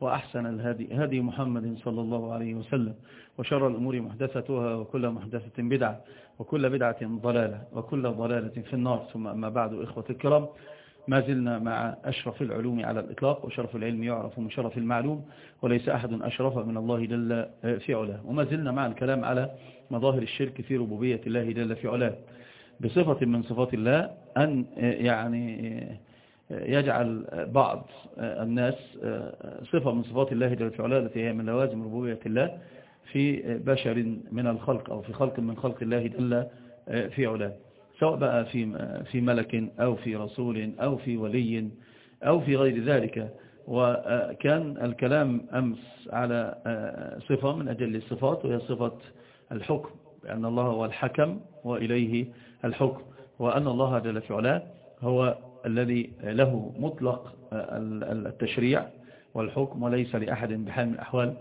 وأحسن الهدي هدي محمد صلى الله عليه وسلم. وشر الأمور محدثتها وكل محدثة بدعة وكل بدعة ضلالة وكل ضلالة في النار. ثم أما بعد إخوة الكرام ما زلنا مع أشرف العلوم على الإطلاق وشرف العلم يعرف من شرف المعلوم وليس أحد أشرف من الله جل في علاه. وما زلنا مع الكلام على مظاهر الشرك في ربوبية الله جل في علاه. بصفة من صفات الله أن يعني يجعل بعض الناس صفة من صفات الله جل في علاه التي هي من لوازم ربوبية الله في بشر من الخلق أو في خلق من خلق الله جل في علاه. سواء بقى في في ملك أو في رسول أو في ولي أو في غير ذلك. وكان الكلام أمس على صفة من أجل الصفات وهي صفة الحكم بأن الله هو الحكم وإليه الحكم وأن الله جل في هو الذي له مطلق التشريع والحكم وليس لأحد بحال من الأحوال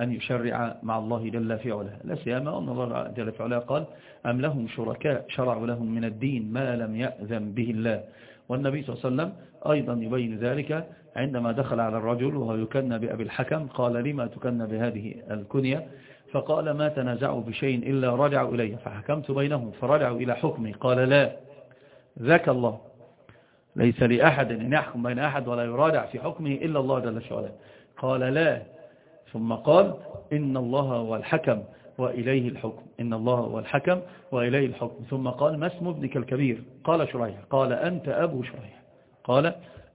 أن يشرع مع الله جل في علاه. لا سيما أن الله جل في علاه قال أم لهم شركاء شرعوا لهم من الدين ما لم يأذن به الله. والنبي صلى الله عليه وسلم أيضا يبين ذلك عندما دخل على الرجل وهو يكن بأبي الحكم قال لما تكن بهذه الكنية؟ فقال ما تنازعوا بشيء إلا رجعوا إليه فحكمت بينهم فرجعوا إلى حكمي. قال لا ذاك الله. ليس لأحد أن يحكم بين أحد ولا يراجع في حكمه إلا الله جل وعلا. قال لا. ثم قال إن الله هو الحكم وإليه الحكم. إن الله هو الحكم وإليه الحكم. ثم قال ما اسم ابنك الكبير؟ قال شريح. قال أنت أبو شريح. قال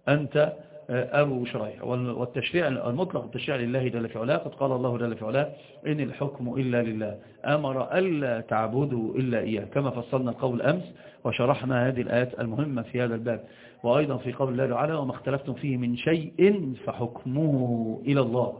أنت أبو شريح. والتشريع المطلق التشريع لله جل في علاه قد قال الله جل في علاه إن الحكم إلا لله. أمر ألا تعبدوا إلا إياه. كما فصلنا القول أمس وشرحنا هذه الآيات المهمة في هذا الباب. وأيضا في قول الله تعالى وما اختلفتم فيه من شيء فحكمه إلى الله.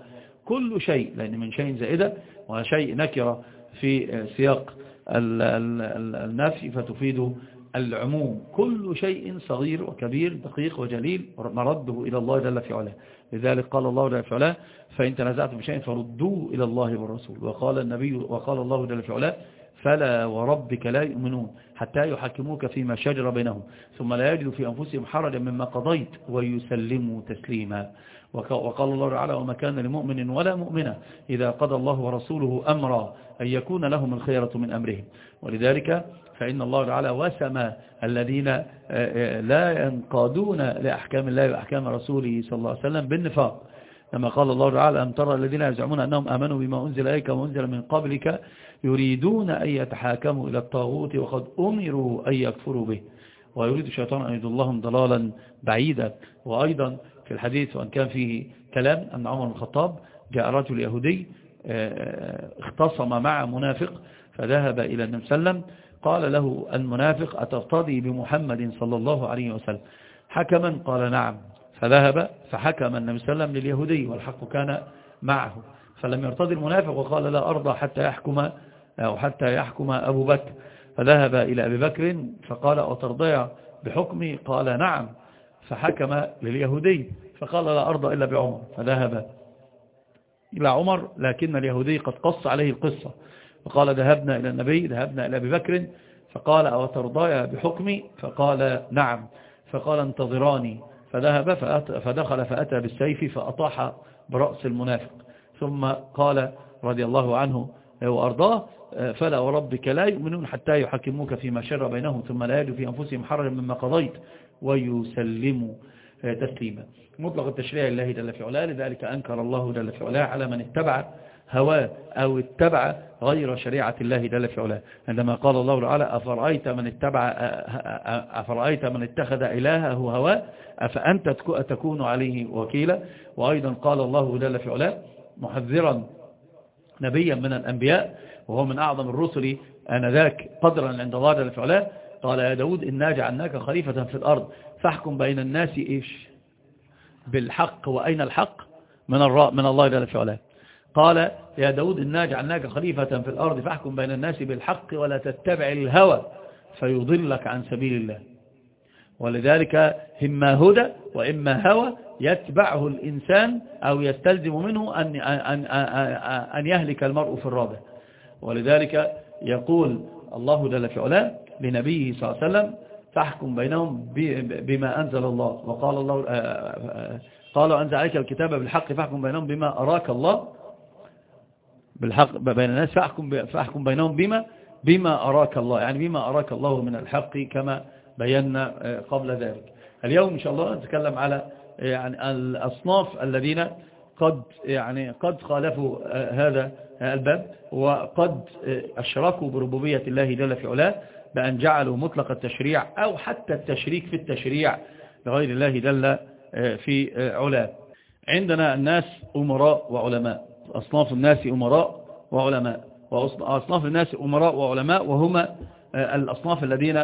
كل شيء لأن من شيء زائدة وشيء نكرة في سياق النفي فتفيد العموم. كل شيء صغير وكبير دقيق وجليل مرده إلى الله جل في علاه. لذلك قال الله جل في علاه فإن تنازعتم بشيء فردوه إلى الله والرسول. وقال النبي وقال الله جل في علاه فلا وربك لا يؤمنون. حتى يحكموك فيما شجر بينهم. ثم لا يجدوا في أنفسهم حرجا مما قضيت ويسلموا تسليما. وقال الله تعالى وما كان لمؤمن ولا مؤمنة إذا قضى الله ورسوله أمرا أن يكون لهم الخيرة من أمرهم. ولذلك فإن الله تعالى وسم الذين لا ينقادون لأحكام الله وأحكام رسوله صلى الله عليه وسلم بالنفاق. لما قال الله تعالى أم ترى الذين يزعمون أنهم آمنوا بما أنزل إليك وأنزل من قبلك يريدون أن يتحاكموا إلى الطاغوت وقد أمروا أن يكفروا به. ويريد الشيطان أن يضلهم ضلالا بعيدا. وأيضا في الحديث وأن كان فيه كلام أن عمر بن الخطاب جاء رجل يهودي اختصم مع منافق فذهب إلى النبي صلى الله عليه وسلم. قال له المنافق أترتضي بمحمد صلى الله عليه وسلم؟ حكما؟ قال نعم. فذهب فحكم النبي صلى الله عليه وسلم لليهودي والحق كان معه. فلم يرتضي المنافق وقال لا أرضى حتى يحكم أو حتى يحكم أبو بكر. فذهب إلى أبي بكر فقال أترضي بحكمي قال نعم. فحكم لليهودي. فقال لا أرضى إلا بعمر. فذهب إلى عمر لكن اليهودي قد قص عليه القصة. فقال ذهبنا إلى النبي ذهبنا إلى أبي بكر. فقال أو ترضى بحكمي فقال نعم. فقال انتظراني. فذهب فدخل فأتى بالسيف فأطاح برأس المنافق. ثم قال رضي الله عنه وأرضاه فلا وربك لا يؤمنون حتى يحكموك فيما شر بينهم ثم لا يجد في أنفسهم حرجا مما قضيت ويسلموا تسليما. مطلق التشريع الله جل في علاه لذلك أنكر الله جل في علاه على من اتبع هواه أو اتبع غير شريعة الله جل في علاه. عندما قال الله تعالى أفرأيت من اتبع أفرأيت من اتخذ إلهه هواه؟ أفأنت تكون عليه وكيلا؟ وأيضا قال الله جل في علاه محذرا نبيا من الأنبياء وهو من أعظم الرسل آنذاك قدرا عند الله جل في علاه قال يا داود إنا جعلناك خليفة في الأرض فاحكم بين الناس إيش؟ بالحق وأين الحق؟ من من الله جل في علاه قال يا داود إنا جعلناك خليفة في الأرض فاحكم بين الناس بالحق ولا تتبع الهوى فيضلك عن سبيل الله. ولذلك إما هدى وإما هوى يتبعه الإنسان أو يستلزم منه أن, أن, أن يهلك المرء في الرابع. ولذلك يقول الله جل في علاه لنبيه صلى الله عليه وسلم فاحكم بينهم بما أنزل الله. وقال الله قال أنزل عليك الكتاب بالحق فاحكم بينهم بما أراك الله. بالحق بين الناس فاحكم, فاحكم بينهم بما بما أراك الله. يعني بما أراك الله من الحق كما بينا قبل ذلك. اليوم إن شاء الله نتكلم على يعني الأصناف الذين قد يعني قد خالفوا هذا الباب وقد أشركوا بربوبية الله جل في علاه بأن جعلوا مطلق التشريع أو حتى التشريك في التشريع لغير الله جل في علاه. عندنا الناس أمراء وعلماء أصناف الناس أمراء وعلماء وأصناف الناس أمراء وعلماء وهما الأصناف الذين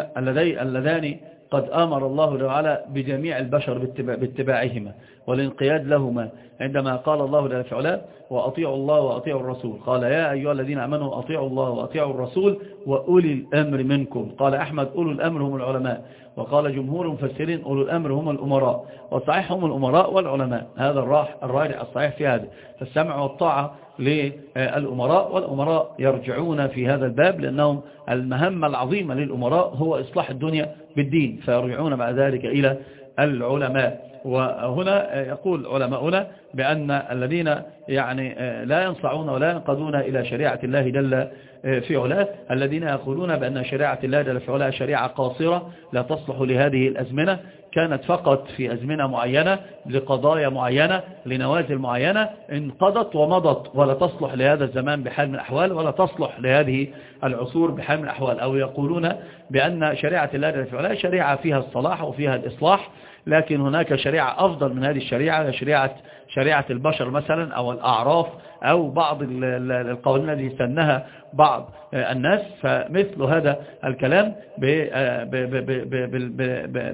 اللذان قد آمر الله تعالى بجميع البشر باتباعهما والانقياد لهما عندما قال الله جل في علاه وأطيعوا الله وأطيعوا الرسول. قال يا أيها الذين أمنوا أطيعوا الله وأطيعوا الرسول وأولي الأمر منكم. قال أحمد أولو الأمر هم العلماء. وقال جمهور المفسرين أولو الأمر هم الأمراء. والصحيح هم الأمراء والعلماء. هذا الراجع الصحيح في هذا. فالسمع والطاعة للأمراء والأمراء يرجعون في هذا الباب لأنهم المهمة العظيمة للأمراء هو إصلاح الدنيا بالدين. فيرجعون بعد ذلك إلى العلماء. وهنا يقول علماؤنا بأن الذين يعني لا ينصعون ولا ينقضون إلى شريعة الله جل في علاه الذين يقولون بأن شريعة الله جل في علاه شريعة قاصرة لا تصلح لهذه الأزمنة كانت فقط في أزمنة معينة لقضايا معينة لنوازل معينة انقضت ومضت ولا تصلح لهذا الزمان بحال من الأحوال ولا تصلح لهذه العصور بحال من الأحوال. أو يقولون بأن شريعة الله جل في علاه شريعة فيها الصلاح وفيها الإصلاح لكن هناك شريعة أفضل من هذه الشريعة شريعة شريعة البشر مثلا أو الأعراف أو بعض القوانين التي سنها بعض الناس. فمثل هذا الكلام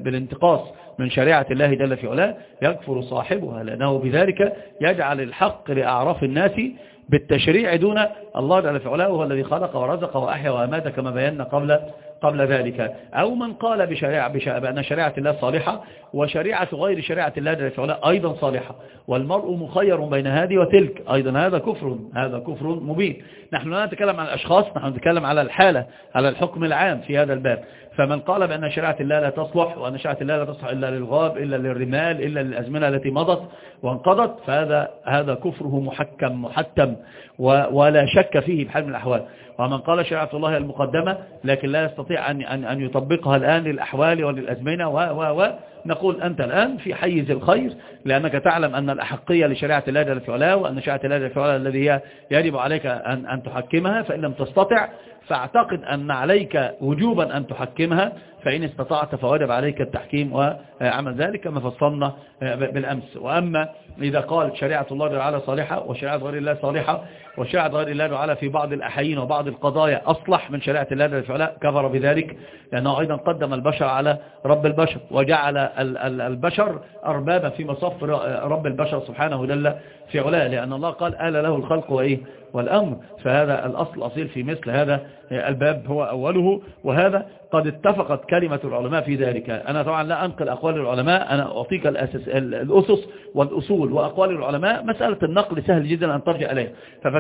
بالانتقاص من شريعة الله جل في علاه يكفر صاحبها لأنه بذلك يجعل الحق لأعراف الناس بالتشريع دون الله جل في علاه وهو الذي خلق ورزق وأحيا وأمات كما بينا قبل قبل ذلك. أو من قال بشريعة بأن شريعة الله صالحة وشريعة غير شريعة الله جل في علاه أيضا صالحة. والمرء مخير بين هذه وتلك. أيضا هذا كفر هذا كفر مبين. نحن لا نتكلم عن الأشخاص نحن نتكلم على الحالة على الحكم العام في هذا الباب. فمن قال بأن شريعة الله لا تصلح وأن شريعة الله لا تصلح إلا للغاب إلا للرمال إلا للأزمنة التي مضت وانقضت فهذا هذا كفره محكم محتم ولا شك فيه بحال من الأحوال. ومن قال شريعة الله المقدمة لكن لا يستطيع أن, أن, أن يطبقها الآن للأحوال وللأزمنة و و و نقول أنت الآن في حيز الخير لأنك تعلم أن الأحقية لشريعة الله جل في علاه وأن شريعة الله جل في الذي هي يجب عليك أن, أن تحكمها فإن لم تستطع فأعتقد أن عليك وجوبا أن تحكمها فإن استطعت فوجب عليك التحكيم وعمل ذلك كما فصلنا بالأمس. وأما إذا قال شريعة الله تعالى صالحة وشريعة غير الله صالحة وشريعة غير الله تعالى في بعض الأحيين وبعض القضايا أصلح من شريعة الله تعالى كفر بذلك لأنه أيضا قدم البشر على رب البشر وجعل البشر أربابا في مصف رب البشر سبحانه جل في علاه لأن الله قال آل له الخلق وإيه؟ والأمر. فهذا الأصل الأصيل في مثل هذا الباب هو أوله وهذا قد اتفقت كلمة العلماء في ذلك. أنا طبعا لا أنقل أقوال العلماء أنا أعطيك الأسس الأسس والأصول وأقوال العلماء مسألة النقل سهل جدا أن ترجع إليه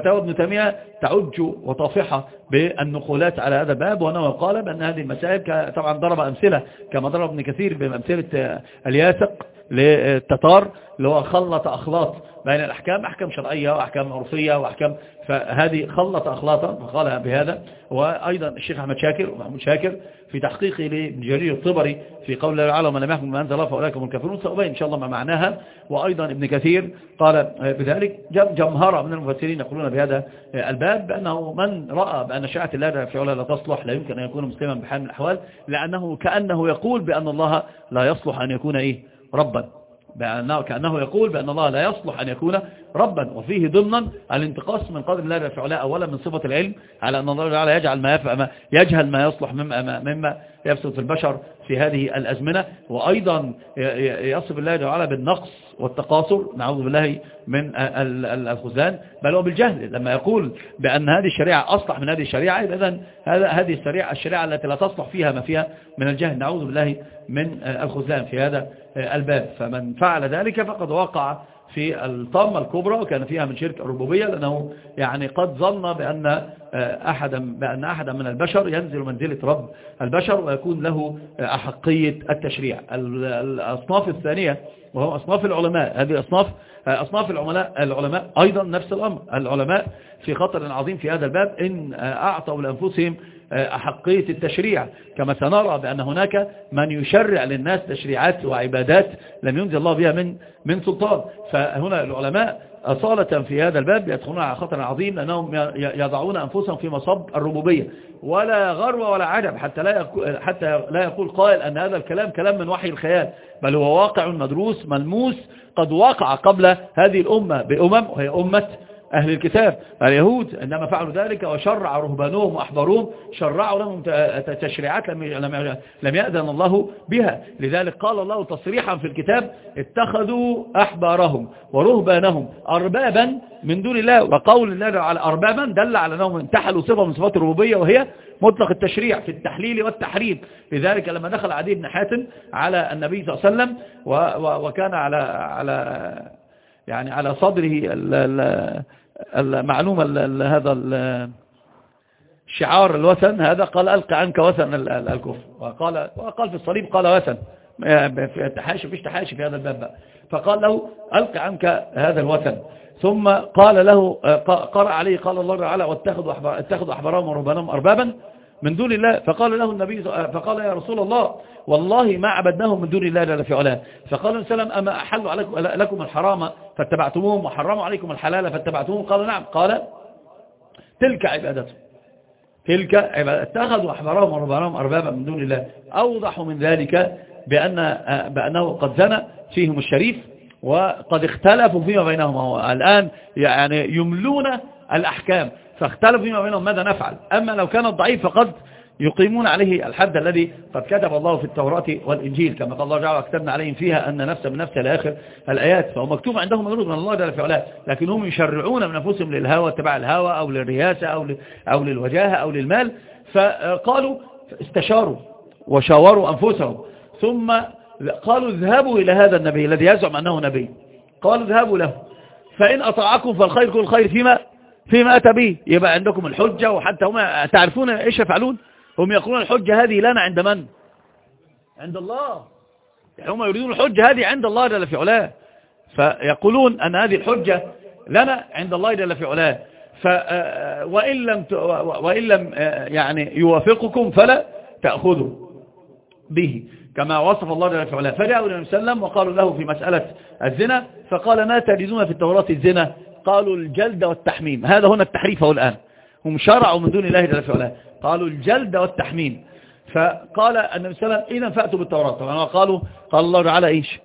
ففتاوى ابن تيمية تعج وطافحة بالنقولات على هذا الباب وأنه قال بأن هذه المسائل طبعا ضرب أمثلة كما ضرب ابن كثير بأمثلة الياسق للتتار اللي هو خلط أخلاط بين الأحكام أحكام شرعية وأحكام عرفية وأحكام فهذه خلط أخلاطا فقال بهذا. وأيضا الشيخ أحمد شاكر ومحمود شاكر في تحقيقه لابن جرير الطبري في قول الله تعالى ومن لم يحكم بما فأولئك هم الكافرون. سأبين إن شاء الله ما معناها. وأيضا ابن كثير قال بذلك جمهرة من المفسرين يقولون بهذا الباب بأنه من رأى بأن شريعه الله في علا لا تصلح لا يمكن أن يكون مسلما بحال من الأحوال لأنه كأنه يقول بأن الله لا يصلح أن يكون إيه؟ ربا. بأنه كأنه يقول بأن الله لا يصلح أن يكون ربا. وفيه ضمنا الانتقاص من قدر الله علاء أولا من صفة العلم على أن الله يجعل ما يفعل يجهل ما يصلح مما, مما في البشر في هذه الأزمنة وأيضا يصف الله تعالى بالنقص والتقاصر نعوذ بالله من الخزان. بل هو بالجهل لما يقول بأن هذه الشريعة أصلح من هذه الشريعة إذن هذه الشريعة الشريعة التي لا تصلح فيها ما فيها من الجهل نعوذ بالله من الخزان في هذا الباب. فمن فعل ذلك فقد وقع في الطامة الكبرى وكان فيها من شرك الربوبية لأنه يعني قد ظن بأن أحدا, بأن أحدا من البشر ينزل منزلة رب البشر ويكون له أحقية التشريع. الأصناف الثانية وهو أصناف العلماء. هذه أصناف أصناف العلماء, العلماء أيضا نفس الأمر. العلماء في خطر عظيم في هذا الباب إن أعطوا لأنفسهم أحقية التشريع. كما سنرى بأن هناك من يشرع للناس تشريعات وعبادات لم ينزل الله بها من من سلطان. فهنا العلماء أصالة في هذا الباب يدخلون على خطر عظيم لأنهم يضعون أنفسهم في مصب الربوبية. ولا غرو ولا عجب حتى لا يقول, حتى لا يقول قائل أن هذا الكلام كلام من وحي الخيال بل هو واقع مدروس ملموس قد وقع قبل هذه الأمة بأمم وهي أمة أهل الكتاب. اليهود عندما فعلوا ذلك وشرع رهبانهم وأحبارهم شرعوا لهم تشريعات لم لم يأذن الله بها. لذلك قال الله تصريحا في الكتاب اتخذوا أحبارهم ورهبانهم أربابا من دون الله. وقول الله على أربابا دل على أنهم انتحلوا صفة من صفات الربوبية وهي مطلق التشريع في التحليل والتحريم. لذلك لما دخل عدي بن حاتم على النبي صلى الله عليه وسلم وكان على على يعني على صدره المعلومة هذا شعار الوثن هذا قال ألقى عنك وثن الكفر. وقال, وقال في الصليب قال وثن. في تحاشي فيش تحاشي في هذا الباب. بقى. فقال له ألقى عنك هذا الوثن. ثم قال له قرأ عليه قال الله تعالى واتخذوا اتخذوا أحبارهم ورهبانهم أربابا من دون الله. فقال له النبي فقال يا رسول الله والله ما عبدناهم من دون الله لا في علاه. فقال النبي الله عليه وسلم أما أحلوا عليكم لكم الحرام فاتبعتموهم وحرموا عليكم الحلال فاتبعتموهم؟ قال نعم. قال تلك عبادتهم. تلك عبادة. اتخذوا أحبارهم ورهبانهم أربابا من دون الله. أوضح من ذلك بأن بأنه قد زنى فيهم الشريف وقد اختلفوا فيما بينهم الآن يعني يملون الأحكام. فاختلفوا فيما بينهم ماذا نفعل؟ أما لو كان الضعيف فقد يقيمون عليه الحد الذي قد كتب الله في التوراة والإنجيل كما قال الله تعالى وكتبنا عليهم فيها أن نفس بنفس لآخر الآيات. فهو مكتوب عندهم مجنود من الله جل في علاه لكن هم يشرعون من أنفسهم للهوى اتباع الهوى أو للرياسة أو, أو للوجاهة أو للمال. فقالوا استشاروا وشاوروا أنفسهم. ثم قالوا اذهبوا إلى هذا النبي الذي يزعم أنه نبي. قالوا اذهبوا له. فإن أطاعكم فالخير كل خير فيما فيما أتى به. يبقى عندكم الحجة وحتى هم تعرفون إيش يفعلون؟ هم يقولون الحجة هذه لنا عند من؟ عند الله. يعني هم يريدون الحجة هذه عند الله جل في علاه. فيقولون أن هذه الحجة لنا عند الله جل في علاه. وإن لم, وإن لم يعني يوافقكم فلا تأخذوا به. كما وصف الله جل في علاه. فجاءوا النبي صلى الله عليه وسلم وقالوا له في مسألة الزنا فقال ما تجدون في التوراة الزنا؟ قالوا الجلد والتحميم. هذا هنا التحريف هو الآن. هم شرعوا من دون الله جل في علاه قالوا الجلد والتحميم. فقال النبي صلى الله عليه وسلم إذا فأتوا بالتوراة. طبعا قالوا قال الله تعالى إيش؟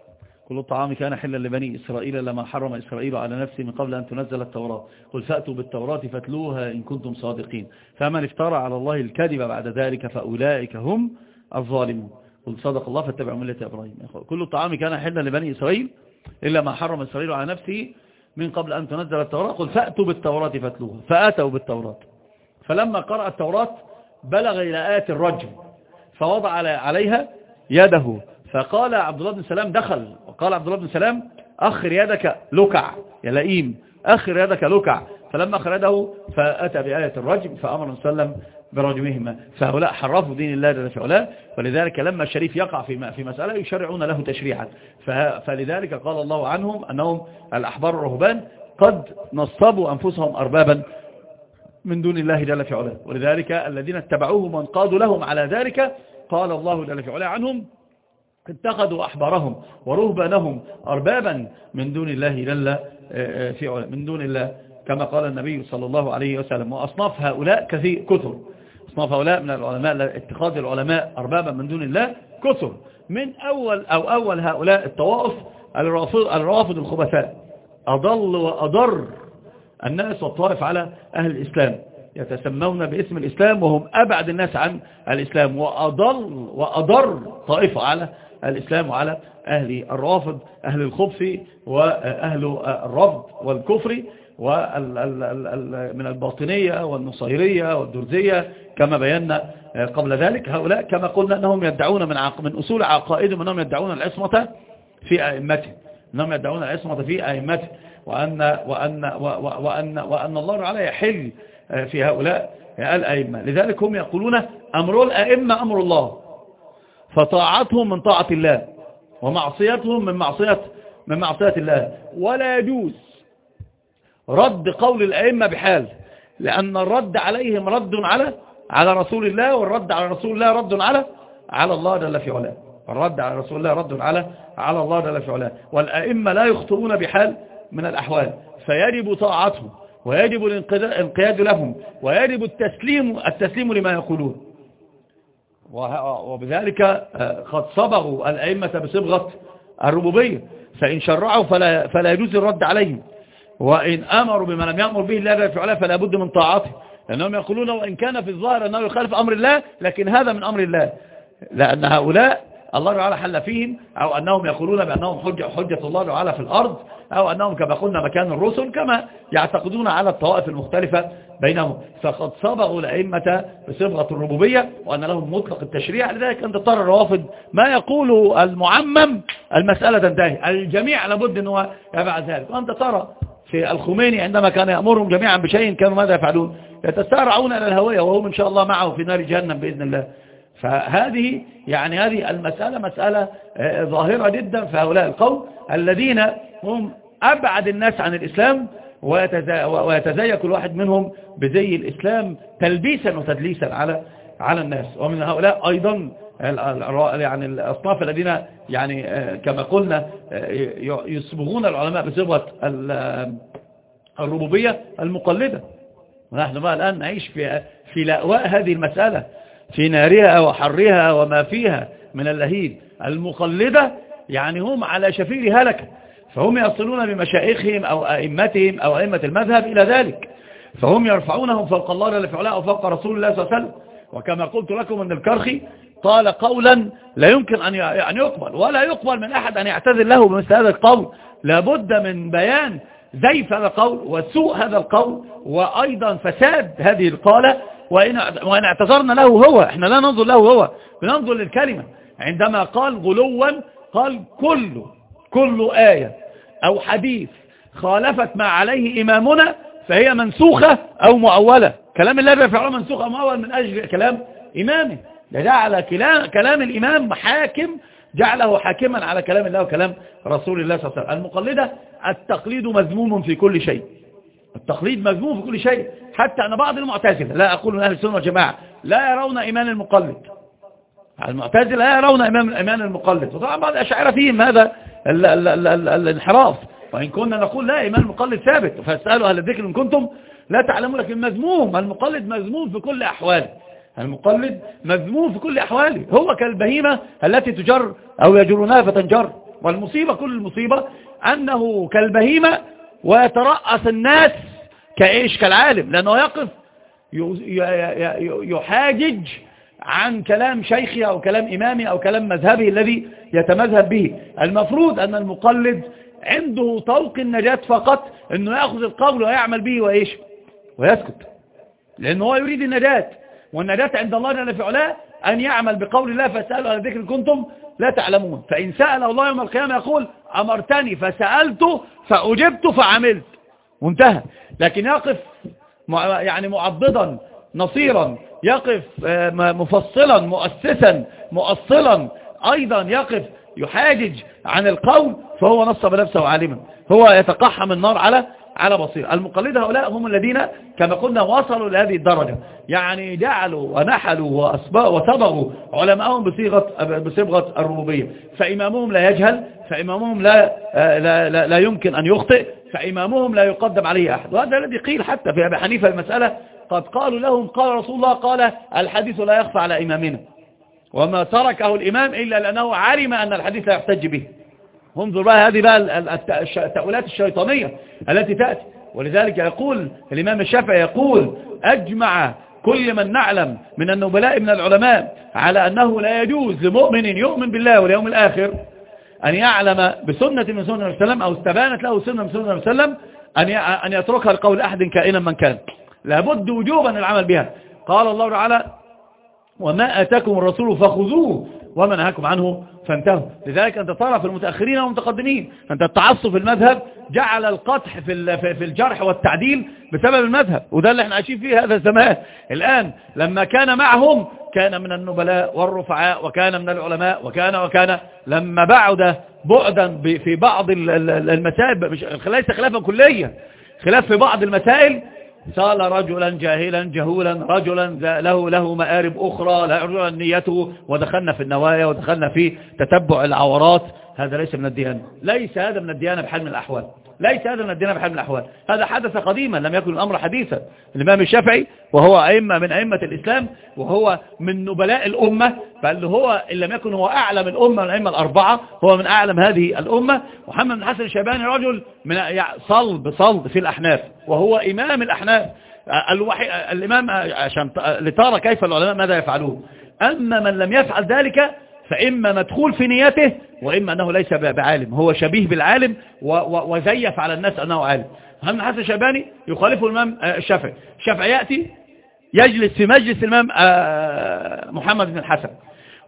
كل الطعام كان حلا لبني إسرائيل لما حرم إسرائيل على نفسه من قبل أن تنزل التوراة. قل فأتوا بالتوراة فاتلوها إن كنتم صادقين. فمن افترى على الله الكذب بعد ذلك فأولئك هم الظالمون. قل صدق الله فاتبعوا ملة إبراهيم. كل الطعام كان حلا لبني إسرائيل إلا ما حرم إسرائيل على نفسه من قبل أن تنزل التوراة قل فأتوا بالتوراة فاتلوها فأتوا بالتوراة. فلما قرأ التوراة بلغ إلى آية الرجم فوضع عليها يده فقال عبد الله بن سلام دخل وقال عبد الله بن سلام أخر يدك لكع يا لئيم أخر يدك لكع. فلما أخر يده فأتى بآية الرجم فأمر صلى الله عليه وسلم برجمهما فهؤلاء حرفوا دين الله جل وعلا ولذلك لما الشريف يقع في في مسألة يشرعون له تشريعا. فلذلك قال الله عنهم أنهم الأحبار الرهبان قد نصبوا أنفسهم أربابا من دون الله جل في علاه. ولذلك الذين اتبعوهم وانقادوا لهم على ذلك قال الله جل في علاه عنهم اتخذوا أحبارهم ورهبانهم أربابا من دون الله جل آه، آه، في علاه. من دون الله كما قال النبي صلى الله عليه وسلم وأصناف هؤلاء كثير كثر. أصناف هؤلاء من العلماء اتخاذ العلماء أربابا من دون الله كثر. من أول أو أول هؤلاء الطوائف الروافض الخبثاء. أضل وأضر الناس والطوائف على أهل الإسلام. يتسمون باسم الإسلام وهم أبعد الناس عن الإسلام. وأضل وأضر طائفة على الإسلام وعلى أهل الرافض أهل الخبث وأهل الرفض والكفر. من الباطنية والنصيرية والدرزية كما بينا قبل ذلك. هؤلاء كما قلنا أنهم يدعون من, من أصول عقائدهم أنهم يدعون العصمة في أئمتهم. أنهم يدعون العصمة في أئمتهم. وأن, وأن, وأن, وأن الله تعالى يحل في هؤلاء الأئمة. لذلك هم يقولون أمر الأئمة أمر الله. فطاعتهم من طاعة الله ومعصيتهم من معصية من معصية الله. ولا يجوز رد قول الأئمة بحال لأن الرد عليهم رد على على رسول الله والرد على رسول الله رد على على الله جل في علاه. الرد على رسول الله رد على على الله جل في علاه. والأئمة لا يخطئون بحال من الأحوال فيجب طاعتهم ويجب الانقياد لهم ويجب التسليم التسليم لما يقولون. وبذلك آه، قد صبغوا الأئمة بصبغة الربوبية فإن شرعوا فلا, فلا يجوز الرد عليهم. وإن أمروا بما لم يأمر به الله فعلا فلا بد من طاعته. لأنهم يقولون وإن كان في الظاهر أنه يخالف أمر الله لكن هذا من أمر الله. لأن هؤلاء الله تعالى حل فيهم أو أنهم يقولون بأنهم حجة, حجة الله تعالى في الأرض أو أنهم كما قلنا مكان الرسل كما يعتقدون على الطوائف المختلفة بينهم. فقد صبغوا الأئمة بصبغة الربوبية وأن لهم مطلق التشريع. لذلك أنت ترى الروافض ما يقول المعمم المسألة تنتهي. الجميع لابد أنه يفعل ذلك. وأنت ترى في الخميني عندما كان يأمرهم جميعا بشيء كانوا ماذا يفعلون؟ يتسارعون إلى الهوية وهم إن شاء الله معه في نار جهنم بإذن الله. فهذه يعني هذه المسألة مسألة آه، ظاهرة جدا في هؤلاء القوم الذين هم أبعد الناس عن الإسلام ويتزي كل واحد منهم بزي الإسلام تلبيسا وتدليسا على على الناس. ومن هؤلاء أيضا يعني الأصناف الذين يعني آه، كما قلنا آه، يصبغون العلماء بصبغة الربوبية المقلدة. ونحن بقى الآن نعيش في في لأواء هذه المسألة في نارها وحرها وما فيها من اللهيب. المقلدة يعني هم على شفير هلكة فهم يصلون بمشايخهم أو أئمتهم أو أئمة المذهب إلى ذلك. فهم يرفعونهم فوق الله علاه وفوق رسول الله صلى الله عليه وسلم. وكما قلت لكم أن الكرخي قال قولا لا يمكن أن يقبل ولا يقبل من أحد أن يعتذر له بمثل هذا القول. لابد من بيان زيف هذا القول وسوء هذا القول وأيضا فساد هذه القالة. وإن, اعتذرنا له هو إحنا لا ننظر له هو بننظر للكلمة. عندما قال غلوا قال كل كل آية أو حديث خالفت ما عليه إمامنا فهي منسوخة أو معولة كلام الله فعله منسوخ أو معول من أجل كلام إمامه. جعل كلام, الإمام حاكم جعله حاكما على كلام الله وكلام رسول الله صلى الله عليه وسلم. المقلدة التقليد مذموم في كل شيء. التقليد مذموم في كل شيء. حتى أن بعض المعتزلة لا أقول من أهل السنة والجماعة لا يرون إيمان المقلد. المعتزلة لا يرون إيمان, المقلد. وطبعا بعض الأشاعرة فيهم هذا ال ال ال ال الانحراف. وإن كنا نقول لا إيمان المقلد ثابت. فاسألوا أهل الذكر إن كنتم لا تعلمون لكن مذموم المقلد مذموم في كل أحواله. المقلد مذموم في كل أحواله. هو كالبهيمة التي تجر أو يجرونها فتنجر والمصيبة كل المصيبة أنه كالبهيمة ويترأس الناس كإيش؟ كالعالم. لأنه يقف يحاجج عن كلام شيخي أو كلام إمامي أو كلام مذهبي الذي يتمذهب به. المفروض أن المقلد عنده طوق النجاة فقط أنه يأخذ القول ويعمل به وإيش؟ ويسكت. لأنه هو يريد النجاة والنجاة عند الله جل في علاه أن يعمل بقول الله فاسألوا على ذكر كنتم لا تعلمون. فإن سأل الله يوم القيامة يقول أمرتني فسألت فأجبت فعملت. وانتهى. لكن يقف يعني معضدا نصيرا يقف آه، مفصلا مؤسسا مؤصلا أيضا يقف يحاجج عن القول فهو نصب نفسه عالما. هو يتقحم النار على على بصير. المقلد هؤلاء هم الذين كما قلنا وصلوا لهذه الدرجة. يعني جعلوا ونحلوا وصبغوا علماءهم بصيغة, بصيغة الربوبية. فإمامهم لا يجهل فإمامهم لا, لا, لا, لا يمكن أن يخطئ فإمامهم لا يقدم عليه أحد. وهذا الذي قيل حتى في أبي حنيفة المسألة قد قالوا لهم قال رسول الله قال الحديث لا يخفى على إمامنا. وما تركه الإمام إلا لأنه علم أن الحديث لا يحتج به. انظر بقى هذه بقى التأولات الشيطانية التي تأتي. ولذلك يقول الإمام الشافعي يقول أجمع كل من نعلم من النبلاء من العلماء على أنه لا يجوز لمؤمن يؤمن بالله واليوم الآخر أن يعلم بسنة من سنة وسلم أو استبانت له سنة من سنة وسلم أن يتركها لقول أحد كائنا من كان. لابد وجوبا العمل بها. قال الله تعالى وما أتاكم الرسول فخذوه وما نهاكم عنه فانتهوا. لذلك أنت ترى في المتأخرين والمتقدمين. أنت التعصب في المذهب جعل القطح في في الجرح والتعديل بسبب المذهب. وده اللي إحنا عايشين فيه هذا الزمان. الآن لما كان معهم كان من النبلاء والرفعاء وكان من العلماء وكان وكان. لما بعد بعدا في بعض المسائل ليس خلافا كليا. خلاف في بعض المسائل صار رجلا جاهلا جهولا رجلا له له مآرب أخرى رجلا نيته. ودخلنا في النوايا ودخلنا في تتبع العورات. هذا ليس من الديانة. ليس هذا من الديانة بحال من الأحوال. ليس هذا الديانة بحال من الأحوال. هذا حدث قديما لم يكن الأمر حديثا. الإمام الشافعي وهو أئمة من أئمة الإسلام وهو من نبلاء الأمة بل هو إن لم يكن هو أعلم الأمة من الأئمة الأربعة هو من أعلم هذه الأمة. محمد بن حسن الشيباني رجل من صلب صلب في الأحناف وهو إمام الأحناف. الوحي الإمام عشان لترى كيف العلماء ماذا يفعلون. أما من لم يفعل ذلك فإما مدخول في نيته وإما أنه ليس بعالم هو شبيه بالعالم وزيف على الناس أنه عالم. محمد حسن الشيباني يخالفه الإمام آه، الشافعي؟ الشافعي يأتي يجلس في مجلس الإمام آه، محمد بن الحسن.